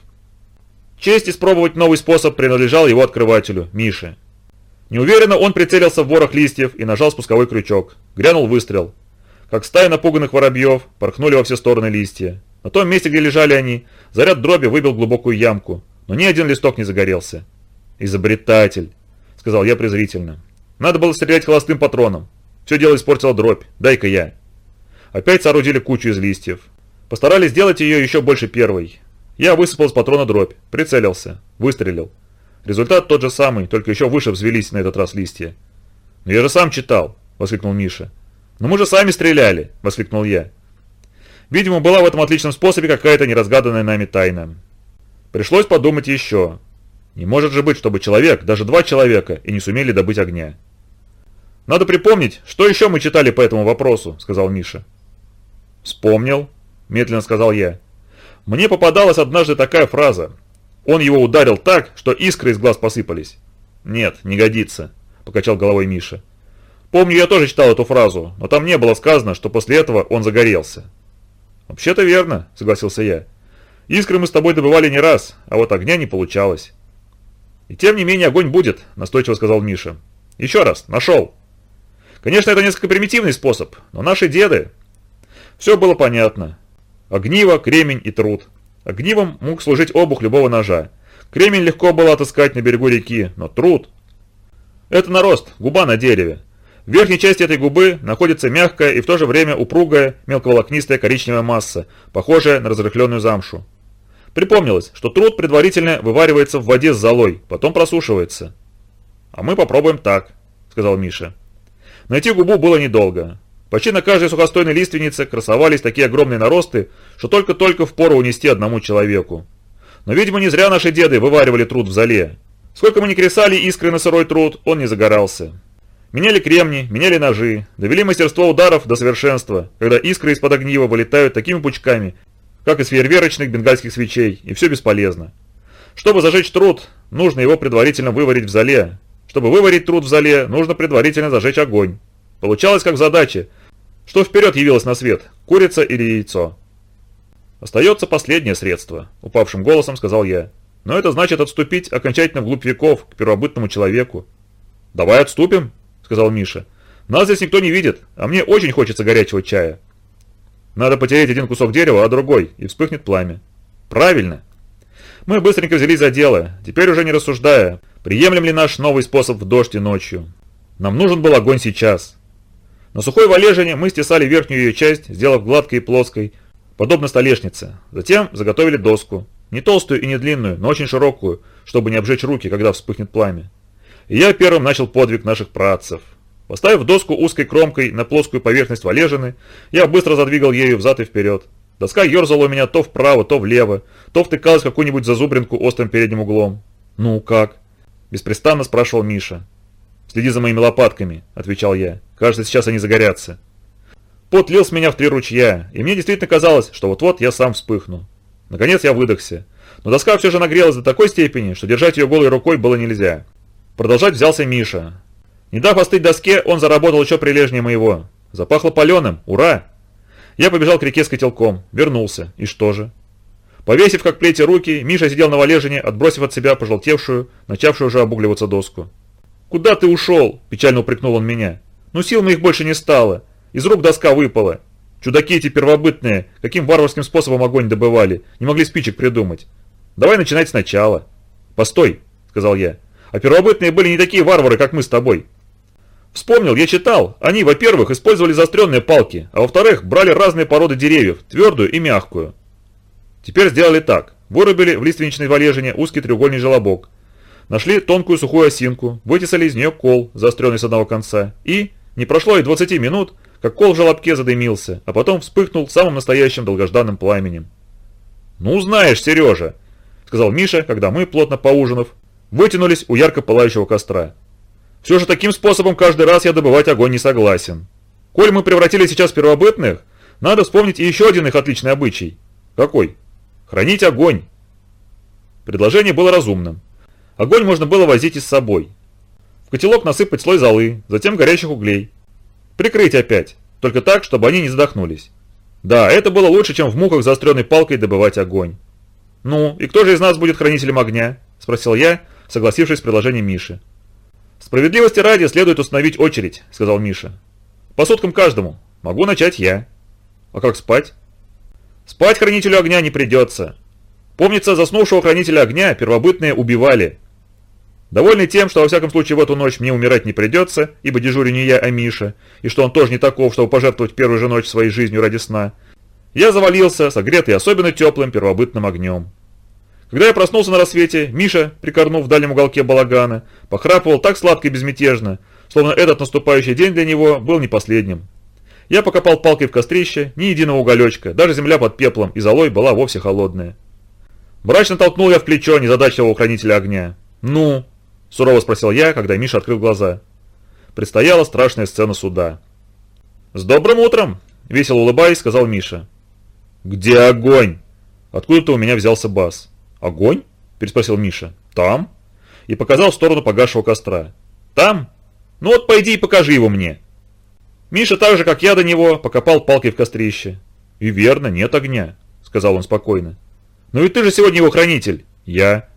Честь испробовать новый способ принадлежал его открывателю, Мише. Неуверенно он прицелился в ворох листьев и нажал спусковой крючок. Грянул выстрел. Как стая напуганных воробьев, порхнули во все стороны листья. На том месте, где лежали они, заряд дроби выбил глубокую ямку, но ни один листок не загорелся. «Изобретатель», — сказал я презрительно. «Надо было стрелять холостым патроном. Все дело испортила дробь. Дай-ка я». Опять соорудили кучу из листьев. Постарались сделать ее еще больше первой. Я высыпал с патрона дробь, прицелился, выстрелил. Результат тот же самый, только еще выше взвелись на этот раз листья. «Но я же сам читал!» – воскликнул Миша. «Но мы же сами стреляли!» – воскликнул я. Видимо, была в этом отличном способе какая-то неразгаданная нами тайна. Пришлось подумать еще. Не может же быть, чтобы человек, даже два человека, и не сумели добыть огня. «Надо припомнить, что еще мы читали по этому вопросу», – сказал Миша. «Вспомнил», – медленно сказал я. «Мне попадалась однажды такая фраза. Он его ударил так, что искры из глаз посыпались. «Нет, не годится», – покачал головой Миша. «Помню, я тоже читал эту фразу, но там не было сказано, что после этого он загорелся». «Вообще-то верно», – согласился я. «Искры мы с тобой добывали не раз, а вот огня не получалось». «И тем не менее огонь будет», – настойчиво сказал Миша. «Еще раз, нашел». Конечно, это несколько примитивный способ, но наши деды... Все было понятно. Огниво, кремень и труд. Огнивом мог служить обух любого ножа. Кремень легко было отыскать на берегу реки, но труд... Это нарост, губа на дереве. В верхней части этой губы находится мягкая и в то же время упругая, мелковолокнистая коричневая масса, похожая на разрыхленную замшу. Припомнилось, что труд предварительно вываривается в воде с золой, потом просушивается. «А мы попробуем так», — сказал Миша. Найти губу было недолго. Почти на каждой сухостойной лиственнице красовались такие огромные наросты, что только-только впору унести одному человеку. Но, видимо, не зря наши деды вываривали труд в зале. Сколько мы ни кресали искры на сырой труд, он не загорался. Меняли кремни, меняли ножи, довели мастерство ударов до совершенства, когда искры из-под огнива вылетают такими пучками, как из фейерверочных бенгальских свечей, и все бесполезно. Чтобы зажечь труд, нужно его предварительно выварить в зале. Чтобы выварить труд в зале, нужно предварительно зажечь огонь. Получалось как задача что вперед явилось на свет, курица или яйцо? Остается последнее средство, упавшим голосом сказал я. Но это значит отступить окончательно вглубь веков, к первобытному человеку. Давай отступим, сказал Миша. Нас здесь никто не видит, а мне очень хочется горячего чая. Надо потереть один кусок дерева, а другой, и вспыхнет пламя. Правильно. Мы быстренько взялись за дело, теперь уже не рассуждая, приемлем ли наш новый способ в дождь и ночью. Нам нужен был огонь сейчас. На сухой валежине мы стесали верхнюю ее часть, сделав гладкой и плоской, подобно столешнице. Затем заготовили доску. Не толстую и не длинную, но очень широкую, чтобы не обжечь руки, когда вспыхнет пламя. И я первым начал подвиг наших працев. Поставив доску узкой кромкой на плоскую поверхность валежины, я быстро задвигал ею взад и вперед. Доска ерзала у меня то вправо, то влево, то втыкалась в какую-нибудь зазубринку острым передним углом. «Ну, как?» – беспрестанно спрашивал Миша. «Следи за моими лопатками», – отвечал я. «Кажется, сейчас они загорятся». Пот лил с меня в три ручья, и мне действительно казалось, что вот-вот я сам вспыхну. Наконец я выдохся. Но доска все же нагрелась до такой степени, что держать ее голой рукой было нельзя. Продолжать взялся Миша. Не дав остыть доске, он заработал еще прилежнее моего. Запахло паленым. Ура! Я побежал к реке с котелком. Вернулся. И что же? Повесив как плети руки, Миша сидел на валежине, отбросив от себя пожелтевшую, начавшую уже обугливаться доску. «Куда ты ушел?» – печально упрекнул он меня. «Ну сил моих больше не стало. Из рук доска выпала. Чудаки эти первобытные, каким варварским способом огонь добывали, не могли спичек придумать. Давай начинать сначала». «Постой», – сказал я. «А первобытные были не такие варвары, как мы с тобой». Вспомнил, я читал. Они, во-первых, использовали заостренные палки, а во-вторых, брали разные породы деревьев, твердую и мягкую. Теперь сделали так. Вырубили в лиственничной валежине узкий треугольный желобок – Нашли тонкую сухую осинку, вытесали из нее кол, заостренный с одного конца, и, не прошло и 20 минут, как кол в желобке задымился, а потом вспыхнул самым настоящим долгожданным пламенем. «Ну знаешь, Сережа», — сказал Миша, когда мы, плотно поужинав, вытянулись у ярко пылающего костра. Все же таким способом каждый раз я добывать огонь не согласен. Коль мы превратили сейчас в первобытных, надо вспомнить и еще один их отличный обычай. Какой? Хранить огонь. Предложение было разумным. Огонь можно было возить и с собой. Котелок насыпать слой золы, затем горячих углей. Прикрыть опять, только так, чтобы они не задохнулись. Да, это было лучше, чем в муках заостренной палкой добывать огонь. «Ну, и кто же из нас будет хранителем огня?» – спросил я, согласившись с предложением Миши. «Справедливости ради следует установить очередь», – сказал Миша. «По суткам каждому. Могу начать я». «А как спать?» «Спать хранителю огня не придется. Помнится, заснувшего хранителя огня первобытные убивали. Довольный тем, что во всяком случае в эту ночь мне умирать не придется, ибо дежурю не я, а Миша, и что он тоже не таков, чтобы пожертвовать первую же ночь своей жизнью ради сна, я завалился, согретый особенно теплым первобытным огнем. Когда я проснулся на рассвете, Миша, прикорнув в дальнем уголке балагана, похрапывал так сладко и безмятежно, словно этот наступающий день для него был не последним. Я покопал палкой в кострище, ни единого уголечка, даже земля под пеплом и золой была вовсе холодная. Мрачно толкнул я в плечо незадачливого хранителя огня. «Ну?» – сурово спросил я, когда Миша открыл глаза. Предстояла страшная сцена суда. «С добрым утром!» – весело улыбаясь, сказал Миша. «Где огонь?» Откуда-то у меня взялся бас. «Огонь?» – переспросил Миша. «Там?» И показал в сторону погасшего костра. «Там? Ну вот пойди и покажи его мне». Миша так же, как я до него, покопал палкой в кострище. «И верно, нет огня», – сказал он спокойно. «Ну и ты же сегодня его хранитель». «Я».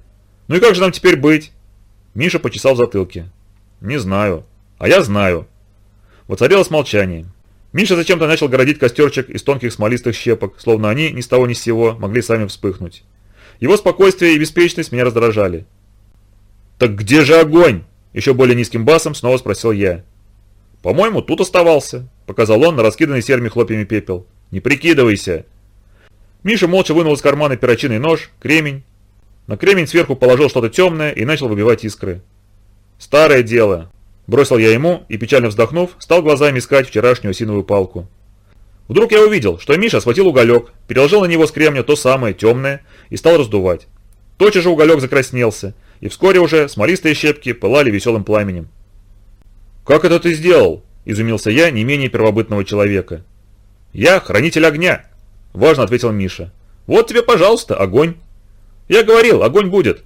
«Ну и как же нам теперь быть?» Миша почесал в затылке. «Не знаю. А я знаю». Воцарилось молчание. Миша зачем-то начал городить костерчик из тонких смолистых щепок, словно они ни с того ни с сего могли сами вспыхнуть. Его спокойствие и беспечность меня раздражали. «Так где же огонь?» – еще более низким басом снова спросил я. «По-моему, тут оставался», – показал он на раскиданный серыми хлопьями пепел. «Не прикидывайся!» Миша молча вынул из кармана перочинный нож, кремень. На кремень сверху положил что-то темное и начал выбивать искры. «Старое дело. Бросил я ему и, печально вздохнув, стал глазами искать вчерашнюю осиновую палку. Вдруг я увидел, что Миша схватил уголек, переложил на него с кремня то самое темное и стал раздувать. Тотчас же уголек закраснелся, и вскоре уже смолистые щепки пылали веселым пламенем. «Как это ты сделал?» – изумился я не менее первобытного человека. «Я хранитель огня», – важно ответил Миша. «Вот тебе, пожалуйста, огонь». «Я говорил, огонь будет»,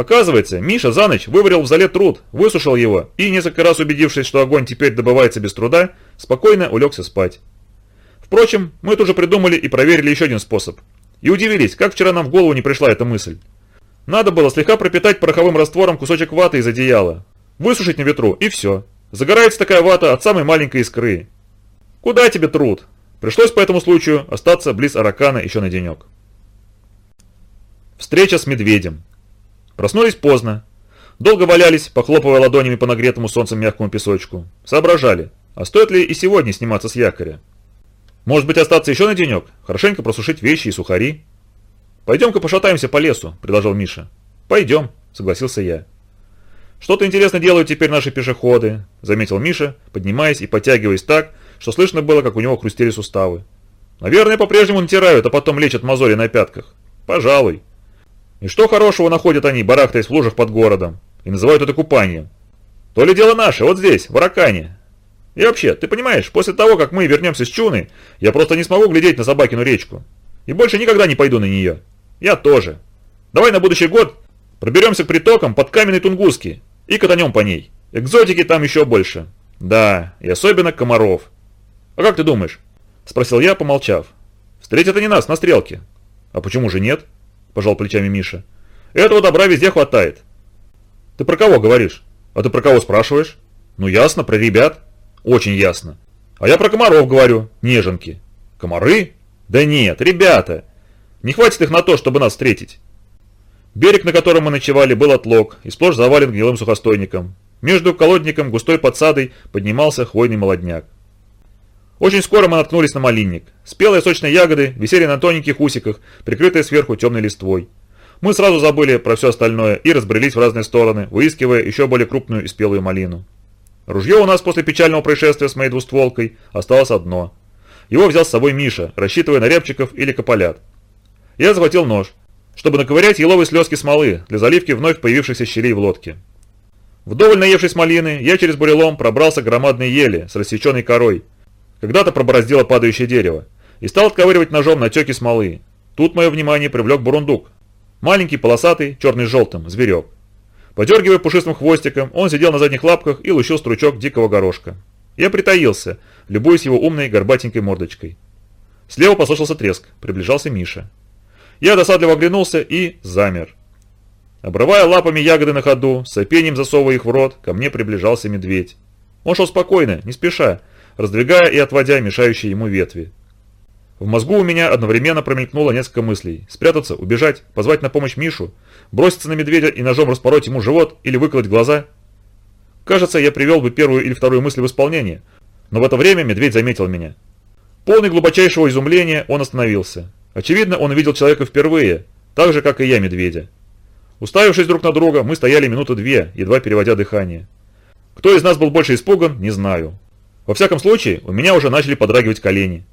Оказывается, Миша за ночь выварил в зале труд, высушил его и, несколько раз убедившись, что огонь теперь добывается без труда, спокойно улегся спать. Впрочем, мы тоже придумали и проверили еще один способ. И удивились, как вчера нам в голову не пришла эта мысль. Надо было слегка пропитать пороховым раствором кусочек ваты из одеяла, высушить на ветру и все. Загорается такая вата от самой маленькой искры. Куда тебе труд? Пришлось по этому случаю остаться близ Аракана еще на денек. Встреча с медведем. Проснулись поздно. Долго валялись, похлопывая ладонями по нагретому солнцем мягкому песочку. Соображали, а стоит ли и сегодня сниматься с якоря? Может быть остаться еще на денек? Хорошенько просушить вещи и сухари? «Пойдем-ка пошатаемся по лесу», – предложил Миша. «Пойдем», – согласился я. «Что-то интересно делают теперь наши пешеходы», – заметил Миша, поднимаясь и подтягиваясь так, что слышно было, как у него хрустели суставы. «Наверное, по-прежнему натирают, а потом лечат мозоли на пятках. Пожалуй». И что хорошего находят они, барахтаясь в лужах под городом, и называют это купанием? То ли дело наше, вот здесь, в Аракане. И вообще, ты понимаешь, после того, как мы вернемся с Чуны, я просто не смогу глядеть на Собакину речку. И больше никогда не пойду на нее. Я тоже. Давай на будущий год проберемся к притокам под каменной Тунгуски и катанем по ней. Экзотики там еще больше. Да, и особенно комаров. А как ты думаешь? Спросил я, помолчав. Встретят они нас на стрелке. А почему же нет? – пожал плечами Миша. «Этого добра везде хватает». «Ты про кого говоришь? А ты про кого спрашиваешь?» «Ну ясно, про ребят». «Очень ясно. А я про комаров говорю, неженки». «Комары?» «Да нет, ребята. Не хватит их на то, чтобы нас встретить». Берег, на котором мы ночевали, был отлог и сплошь завален гнилым сухостойником. Между колодником густой подсадой поднимался хвойный молодняк. Очень скоро мы наткнулись на малинник. Спелые сочные ягоды висели на тоненьких усиках, прикрытые сверху темной листвой. Мы сразу забыли про все остальное и разбрелись в разные стороны, выискивая еще более крупную и спелую малину. Ружье у нас после печального происшествия с моей двустволкой осталось одно. Его взял с собой Миша, рассчитывая на рябчиков или кополят. Я захватил нож, чтобы наковырять еловые слезки смолы для заливки вновь появившихся щелей в лодке. Вдоволь наевшись малины, я через бурелом пробрался к громадной ели с рассеченной корой. Когда-то пробороздило падающее дерево. И стал отковыривать ножом натеки смолы. Тут мое внимание привлек бурундук. Маленький, полосатый, черный с желтым, зверек. Подергивая пушистым хвостиком, он сидел на задних лапках и лущил стручок дикого горошка. Я притаился, любуясь его умной горбатенькой мордочкой. Слева послышался треск, приближался Миша. Я досадливо оглянулся и замер. Обрывая лапами ягоды на ходу, сопением засовывая их в рот, ко мне приближался медведь. Он шел спокойно, не спеша, раздвигая и отводя мешающие ему ветви. В мозгу у меня одновременно промелькнуло несколько мыслей. Спрятаться, убежать, позвать на помощь Мишу, броситься на медведя и ножом распороть ему живот или выколоть глаза. Кажется, я привел бы первую или вторую мысль в исполнение, но в это время медведь заметил меня. Полный глубочайшего изумления он остановился. Очевидно, он увидел человека впервые, так же, как и я медведя. Уставившись друг на друга, мы стояли минуты две, едва переводя дыхание. Кто из нас был больше испуган, не знаю. Во всяком случае, у меня уже начали подрагивать колени.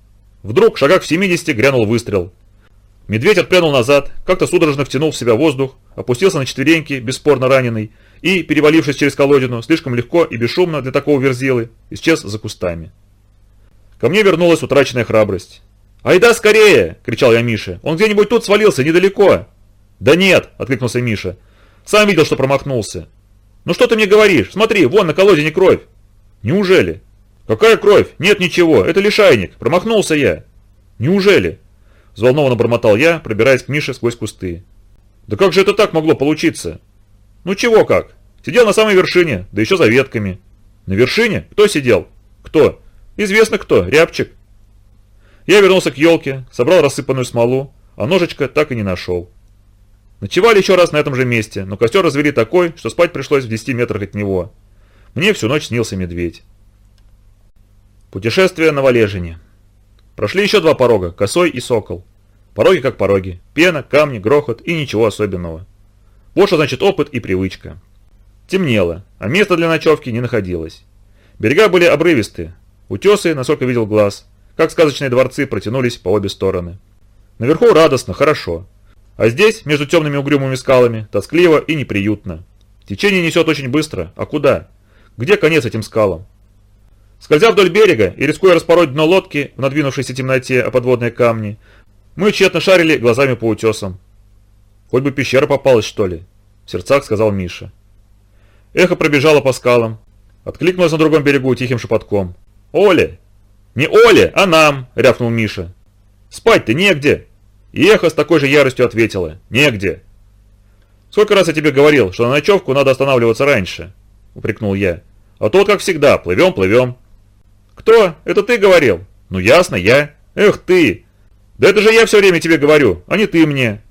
Вдруг, в шагах в 70, грянул выстрел. Медведь отпрянул назад, как-то судорожно втянул в себя воздух, опустился на четвереньки, бесспорно раненый, и, перевалившись через колодину, слишком легко и бесшумно для такого верзилы, исчез за кустами. Ко мне вернулась утраченная храбрость. «Айда скорее!» – кричал я Мише. «Он где-нибудь тут свалился, недалеко!» «Да нет!» – откликнулся Миша. «Сам видел, что промахнулся». «Ну что ты мне говоришь? Смотри, вон на колодине кровь!» «Неужели?» «Какая кровь? Нет ничего, это лишайник, промахнулся я». «Неужели?» – взволнованно бормотал я, пробираясь к Мише сквозь кусты. «Да как же это так могло получиться?» «Ну чего как? Сидел на самой вершине, да еще за ветками». «На вершине? Кто сидел?» «Кто?» «Известно кто, рябчик». Я вернулся к елке, собрал рассыпанную смолу, а ножичка так и не нашел. Ночевали еще раз на этом же месте, но костер развели такой, что спать пришлось в 10 метрах от него. Мне всю ночь снился медведь. Путешествие на Валежине. Прошли еще два порога, косой и сокол. Пороги как пороги. Пена, камни, грохот и ничего особенного. Вот что значит опыт и привычка. Темнело, а места для ночевки не находилось. Берега были обрывистые. Утесы, насколько видел глаз, как сказочные дворцы, протянулись по обе стороны. Наверху радостно, хорошо. А здесь, между темными угрюмыми скалами, тоскливо и неприютно. Течение несет очень быстро. А куда? Где конец этим скалам? Скользя вдоль берега и рискуя распороть дно лодки в надвинувшейся темноте о подводные камни, мы тщетно шарили глазами по утесам. «Хоть бы пещера попалась, что ли?» – в сердцах сказал Миша. Эхо пробежало по скалам, откликнулось на другом берегу тихим шепотком. «Оля!» «Не Оле, а нам!» – рявкнул Миша. «Спать-то негде!» И эхо с такой же яростью ответило «Негде!» «Сколько раз я тебе говорил, что на ночевку надо останавливаться раньше?» – упрекнул я. «А то, как всегда, плывем, плывем». «Кто? Это ты говорил?» «Ну ясно, я». «Эх ты! Да это же я все время тебе говорю, а не ты мне».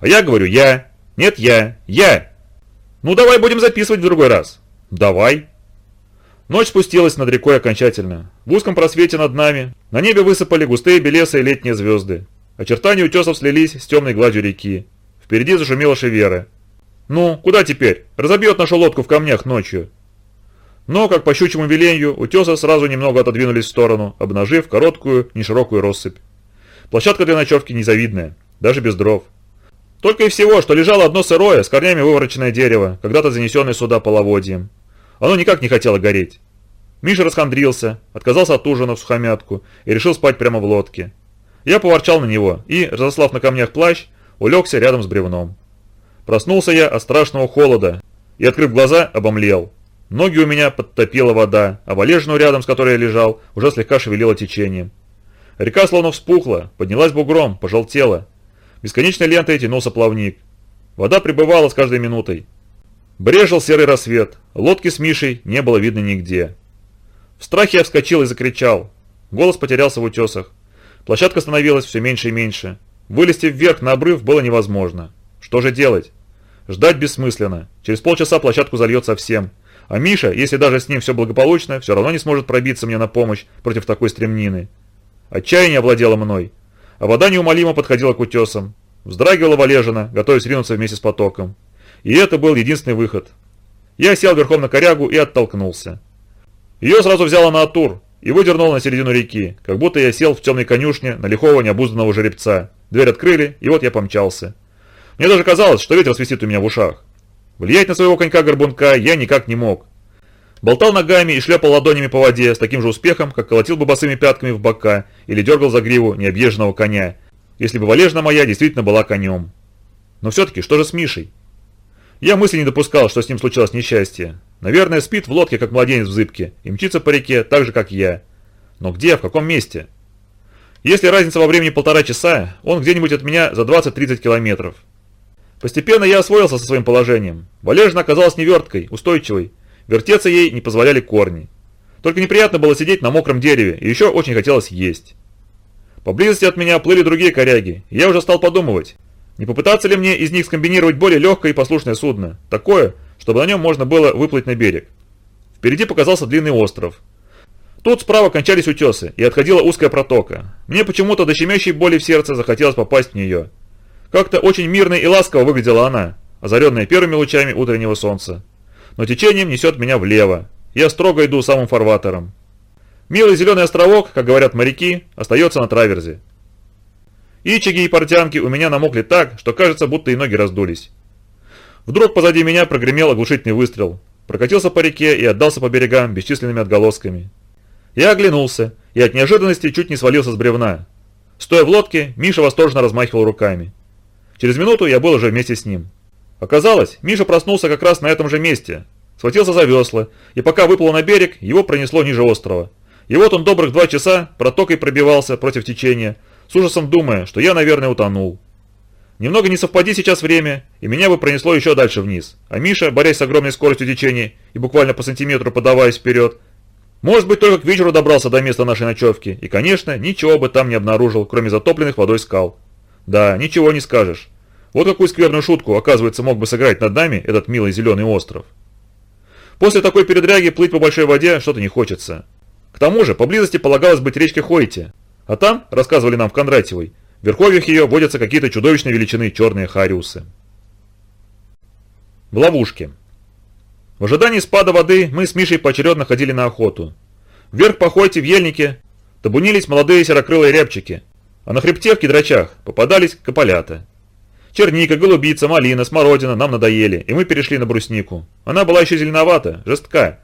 «А я говорю я». «Нет, я. Я». «Ну давай будем записывать в другой раз». «Давай». Ночь спустилась над рекой окончательно. В узком просвете над нами на небе высыпали густые белесые летние звезды. Очертания утесов слились с темной гладью реки. Впереди зашумела шевера. «Ну, куда теперь? Разобьет нашу лодку в камнях ночью». Но, как по щучьему веленью, утесы сразу немного отодвинулись в сторону, обнажив короткую, неширокую россыпь. Площадка для ночевки незавидная, даже без дров. Только и всего, что лежало одно сырое, с корнями вывороченное дерево, когда-то занесенное сюда половодьем. Оно никак не хотело гореть. Миша расхандрился, отказался от ужина в сухомятку и решил спать прямо в лодке. Я поворчал на него и, разослав на камнях плащ, улегся рядом с бревном. Проснулся я от страшного холода и, открыв глаза, обомлел. Ноги у меня подтопила вода, а валежную рядом, с которой я лежал, уже слегка шевелила течением. Река словно вспухла, поднялась бугром, пожелтела. Бесконечной лентой тянулся плавник. Вода прибывала с каждой минутой. Брежил серый рассвет, лодки с Мишей не было видно нигде. В страхе я вскочил и закричал. Голос потерялся в утесах. Площадка становилась все меньше и меньше. Вылезти вверх на обрыв было невозможно. Что же делать? Ждать бессмысленно. Через полчаса площадку зальет совсем. А Миша, если даже с ним все благополучно, все равно не сможет пробиться мне на помощь против такой стремнины. Отчаяние овладело мной. А вода неумолимо подходила к утесам. Вздрагивала Валежина, готовясь ринуться вместе с потоком. И это был единственный выход. Я сел верхом на корягу и оттолкнулся. Ее сразу взяла на атур, и выдернул на середину реки, как будто я сел в темной конюшне на лихого необузданного жеребца. Дверь открыли, и вот я помчался. Мне даже казалось, что ветер свистит у меня в ушах. Влиять на своего конька-горбунка я никак не мог. Болтал ногами и шляпал ладонями по воде с таким же успехом, как колотил бы босыми пятками в бока или дергал за гриву необъезженного коня, если бы валежна моя действительно была конем. Но все-таки, что же с Мишей? Я мысли не допускал, что с ним случилось несчастье. Наверное, спит в лодке, как младенец в зыбке, и мчится по реке, так же, как я. Но где, в каком месте? Если разница во времени полтора часа, он где-нибудь от меня за 20-30 километров. Постепенно я освоился со своим положением. Валежина оказалась неверткой, устойчивой. Вертеться ей не позволяли корни. Только неприятно было сидеть на мокром дереве, и еще очень хотелось есть. Поблизости от меня плыли другие коряги, и я уже стал подумывать, не попытаться ли мне из них скомбинировать более легкое и послушное судно, такое, чтобы на нем можно было выплыть на берег. Впереди показался длинный остров. Тут справа кончались утесы, и отходила узкая протока. Мне почему-то до щемящей боли в сердце захотелось попасть в нее. Как-то очень мирно и ласково выглядела она, озаренная первыми лучами утреннего солнца. Но течением несет меня влево. Я строго иду самым фарватером. Милый зеленый островок, как говорят моряки, остается на траверзе. Ичиги и портянки у меня намокли так, что кажется, будто и ноги раздулись. Вдруг позади меня прогремел оглушительный выстрел. Прокатился по реке и отдался по берегам бесчисленными отголосками. Я оглянулся и от неожиданности чуть не свалился с бревна. Стоя в лодке, Миша восторженно размахивал руками. Через минуту я был уже вместе с ним. Оказалось, Миша проснулся как раз на этом же месте. Схватился за весла, и пока выплыл на берег, его пронесло ниже острова. И вот он добрых два часа протокой пробивался против течения, с ужасом думая, что я, наверное, утонул. Немного не совпади сейчас время, и меня бы пронесло еще дальше вниз. А Миша, борясь с огромной скоростью течения и буквально по сантиметру подаваясь вперед, может быть, только к вечеру добрался до места нашей ночевки, и, конечно, ничего бы там не обнаружил, кроме затопленных водой скал. Да, ничего не скажешь. Вот какую скверную шутку, оказывается, мог бы сыграть над нами этот милый зеленый остров. После такой передряги плыть по большой воде что-то не хочется. К тому же, поблизости полагалось быть речка Хойте. А там, рассказывали нам в Кондратьевой, в верховьях ее водятся какие-то чудовищной величины черные хариусы. В ловушке. В ожидании спада воды мы с Мишей поочередно ходили на охоту. Вверх по Хойте в ельнике табунились молодые серокрылые рябчики, а на хребте в кедрачах попадались кополята. Черника, голубица, малина, смородина нам надоели, и мы перешли на бруснику. Она была еще зеленовата, жестка,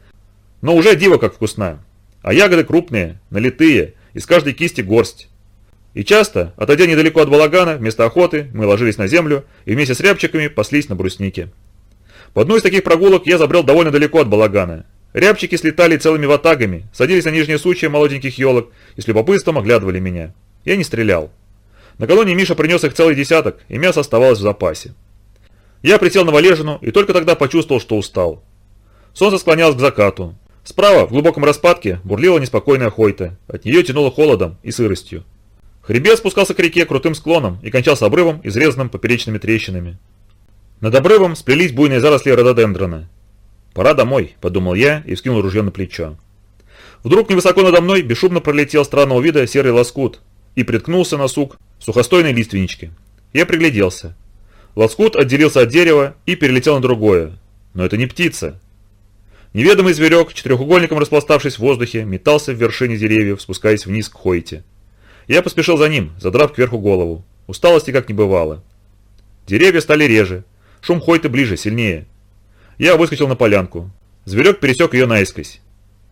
но уже диво как вкусна. А ягоды крупные, налитые, из каждой кисти горсть. И часто, отойдя недалеко от балагана, вместо охоты мы ложились на землю и вместе с рябчиками паслись на бруснике. В одну из таких прогулок я забрел довольно далеко от балагана. Рябчики слетали целыми ватагами, садились на нижние сучья молоденьких елок и с любопытством оглядывали меня. Я не стрелял. Накануне Миша принес их целый десяток, и мясо оставалось в запасе. Я присел на валежину и только тогда почувствовал, что устал. Солнце склонялось к закату. Справа, в глубоком распадке, бурлила неспокойная хойта. От нее тянуло холодом и сыростью. Хребет спускался к реке крутым склоном и кончался обрывом, изрезанным поперечными трещинами. Над обрывом сплелись буйные заросли рододендрона. «Пора домой», – подумал я и вскинул ружье на плечо. Вдруг невысоко надо мной бесшумно пролетел странного вида серый лоскут и приткнулся на сук сухостойной лиственнички. Я пригляделся. Лоскут отделился от дерева и перелетел на другое. Но это не птица. Неведомый зверек, четырехугольником распластавшись в воздухе, метался в вершине деревьев, спускаясь вниз к Хойте. Я поспешил за ним, задрав кверху голову. Усталости как не бывало. Деревья стали реже. Шум Хойты ближе, сильнее. Я выскочил на полянку. Зверек пересек ее наискось.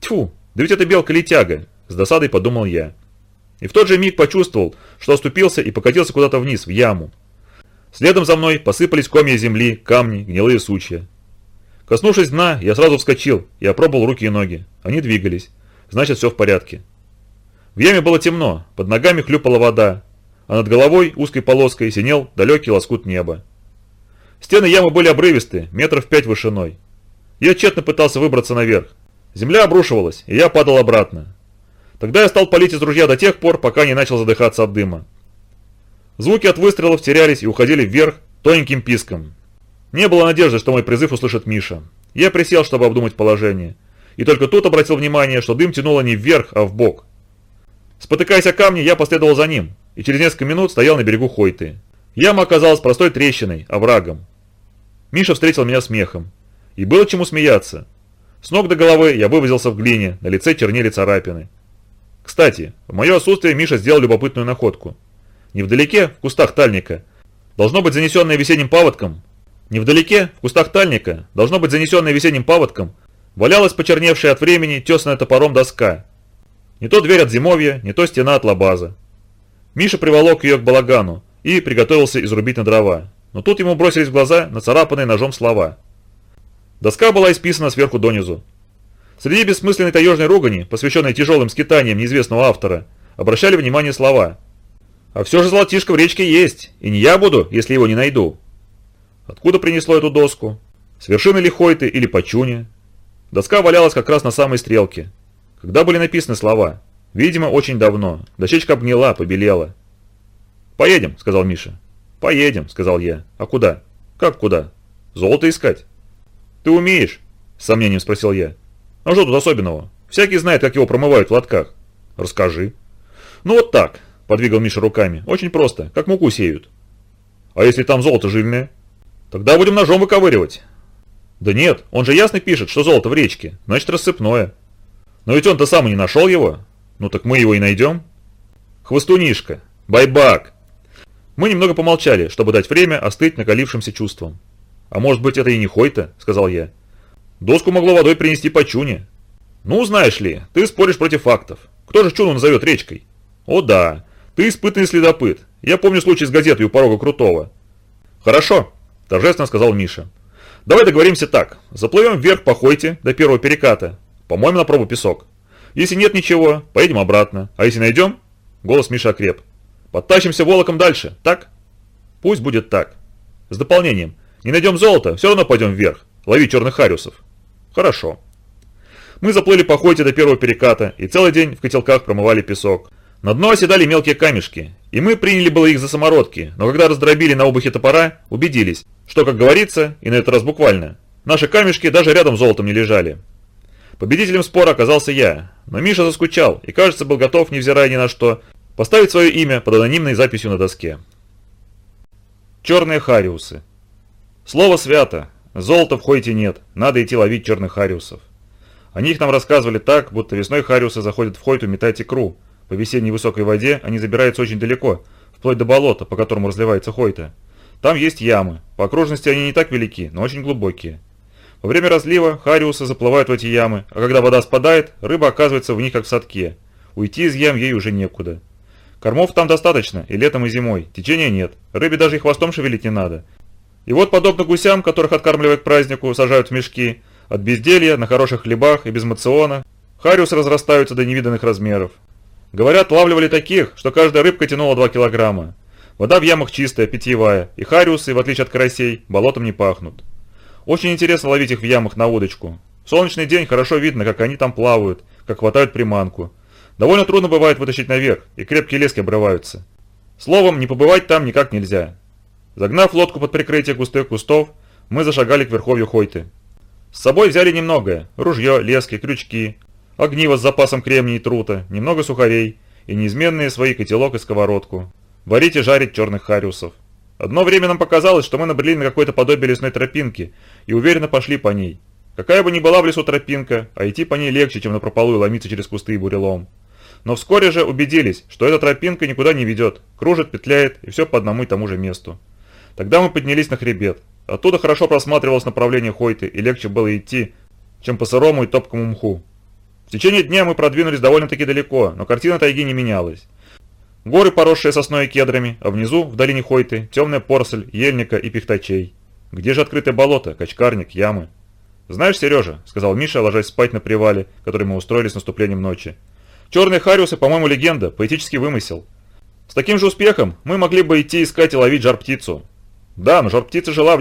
Тьфу, да ведь это белка-летяга, с досадой подумал я. И в тот же миг почувствовал, что оступился и покатился куда-то вниз, в яму. Следом за мной посыпались комья земли, камни, гнилые сучья. Коснувшись дна, я сразу вскочил и опробовал руки и ноги. Они двигались. Значит, все в порядке. В яме было темно, под ногами хлюпала вода, а над головой узкой полоской синел далекий лоскут неба. Стены ямы были обрывистые, метров пять вышиной. Я тщетно пытался выбраться наверх. Земля обрушивалась, и я падал обратно. Тогда я стал палить из ружья до тех пор, пока не начал задыхаться от дыма. Звуки от выстрелов терялись и уходили вверх тоненьким писком. Не было надежды, что мой призыв услышит Миша. Я присел, чтобы обдумать положение. И только тут обратил внимание, что дым тянуло не вверх, а в бок. Спотыкаясь о камни, я последовал за ним, и через несколько минут стоял на берегу Хойты. Яма оказалась простой трещиной, оврагом. Миша встретил меня смехом. И было чему смеяться. С ног до головы я вывозился в глине, на лице чернели царапины. Кстати, в мое отсутствие Миша сделал любопытную находку. Невдалеке, в кустах тальника, должно быть занесенное весенним паводком, Невдалеке, в кустах тальника, должно быть занесенная весенним паводком, валялась почерневшая от времени тесная топором доска. Не то дверь от зимовья, не то стена от лабаза. Миша приволок ее к балагану и приготовился изрубить на дрова. Но тут ему бросились в глаза нацарапанные ножом слова. Доска была исписана сверху донизу. Среди бессмысленной таежной ругани, посвященной тяжелым скитаниям неизвестного автора, обращали внимание слова. «А все же золотишко в речке есть, и не я буду, если его не найду». Откуда принесло эту доску? С вершины Лихойты или Пачуни? Доска валялась как раз на самой стрелке. Когда были написаны слова? Видимо, очень давно. Дощечка обгнила, побелела. «Поедем», — сказал Миша. «Поедем», — сказал я. «А куда?» «Как куда?» «Золото искать». «Ты умеешь?» — с сомнением спросил я. «А что тут особенного? Всякий знает, как его промывают в лотках». «Расскажи». «Ну вот так», — подвигал Миша руками. «Очень просто, как муку сеют». «А если там золото жильное?» «Тогда будем ножом выковыривать». «Да нет, он же ясно пишет, что золото в речке, значит рассыпное». «Но ведь он-то сам и не нашел его. Ну так мы его и найдем». «Хвостунишка! Байбак!» Мы немного помолчали, чтобы дать время остыть накалившимся чувствам. «А может быть, это и не Хойта?» – сказал я. «Доску могло водой принести по чуне». «Ну, знаешь ли, ты споришь против фактов. Кто же чуну назовет речкой?» «О да, ты испытанный следопыт. Я помню случай с газетой у порога Крутого». «Хорошо», – торжественно сказал Миша. «Давай договоримся так. Заплывем вверх по Хойте до первого переката. По-моему, на пробу песок. Если нет ничего, поедем обратно. А если найдем?» Голос Миши окреп. «Подтащимся волоком дальше, так?» «Пусть будет так. С дополнением. Не найдем золото, все равно пойдем вверх. Лови черных хариусов. Хорошо. Мы заплыли по ходе до первого переката и целый день в котелках промывали песок. На дно оседали мелкие камешки, и мы приняли было их за самородки, но когда раздробили на обухе топора, убедились, что, как говорится, и на этот раз буквально, наши камешки даже рядом с золотом не лежали. Победителем спора оказался я, но Миша заскучал и, кажется, был готов, невзирая ни на что, поставить свое имя под анонимной записью на доске. Черные хариусы. Слово свято. Золота в Хойте нет, надо идти ловить черных хариусов. О них нам рассказывали так, будто весной хариусы заходят в Хойту метать икру. По весенней высокой воде они забираются очень далеко, вплоть до болота, по которому разливается Хойта. Там есть ямы. По окружности они не так велики, но очень глубокие. Во время разлива хариусы заплывают в эти ямы, а когда вода спадает, рыба оказывается в них как в садке. Уйти из ям ей уже некуда. Кормов там достаточно, и летом, и зимой. Течения нет. Рыбе даже и хвостом шевелить не надо. И вот, подобно гусям, которых откармливают к празднику, сажают в мешки, от безделья, на хороших хлебах и без мациона, хариусы разрастаются до невиданных размеров. Говорят, лавливали таких, что каждая рыбка тянула 2 килограмма. Вода в ямах чистая, питьевая, и хариусы, в отличие от карасей, болотом не пахнут. Очень интересно ловить их в ямах на удочку. В солнечный день хорошо видно, как они там плавают, как хватают приманку. Довольно трудно бывает вытащить наверх, и крепкие лески обрываются. Словом, не побывать там никак нельзя. Загнав лодку под прикрытие густых кустов, мы зашагали к верховью Хойты. С собой взяли немногое – ружье, лески, крючки, огниво с запасом кремния и трута, немного сухарей и неизменные свои котелок и сковородку. Варить и жарить черных хариусов. Одно время нам показалось, что мы набрели на какое-то подобие лесной тропинки и уверенно пошли по ней. Какая бы ни была в лесу тропинка, а идти по ней легче, чем на прополую ломиться через кусты и бурелом. Но вскоре же убедились, что эта тропинка никуда не ведет, кружит, петляет и все по одному и тому же месту. Тогда мы поднялись на хребет. Оттуда хорошо просматривалось направление Хойты, и легче было идти, чем по сырому и топкому мху. В течение дня мы продвинулись довольно-таки далеко, но картина тайги не менялась. Горы, поросшие сосной и кедрами, а внизу, в долине Хойты, темная поросль, ельника и пихтачей. Где же открытое болото, качкарник, ямы? «Знаешь, Сережа», — сказал Миша, ложась спать на привале, который мы устроили с наступлением ночи. «Черные хариусы, по-моему, легенда, поэтический вымысел. С таким же успехом мы могли бы идти искать и ловить жар-птицу. Да, но жар-птица жила в некотором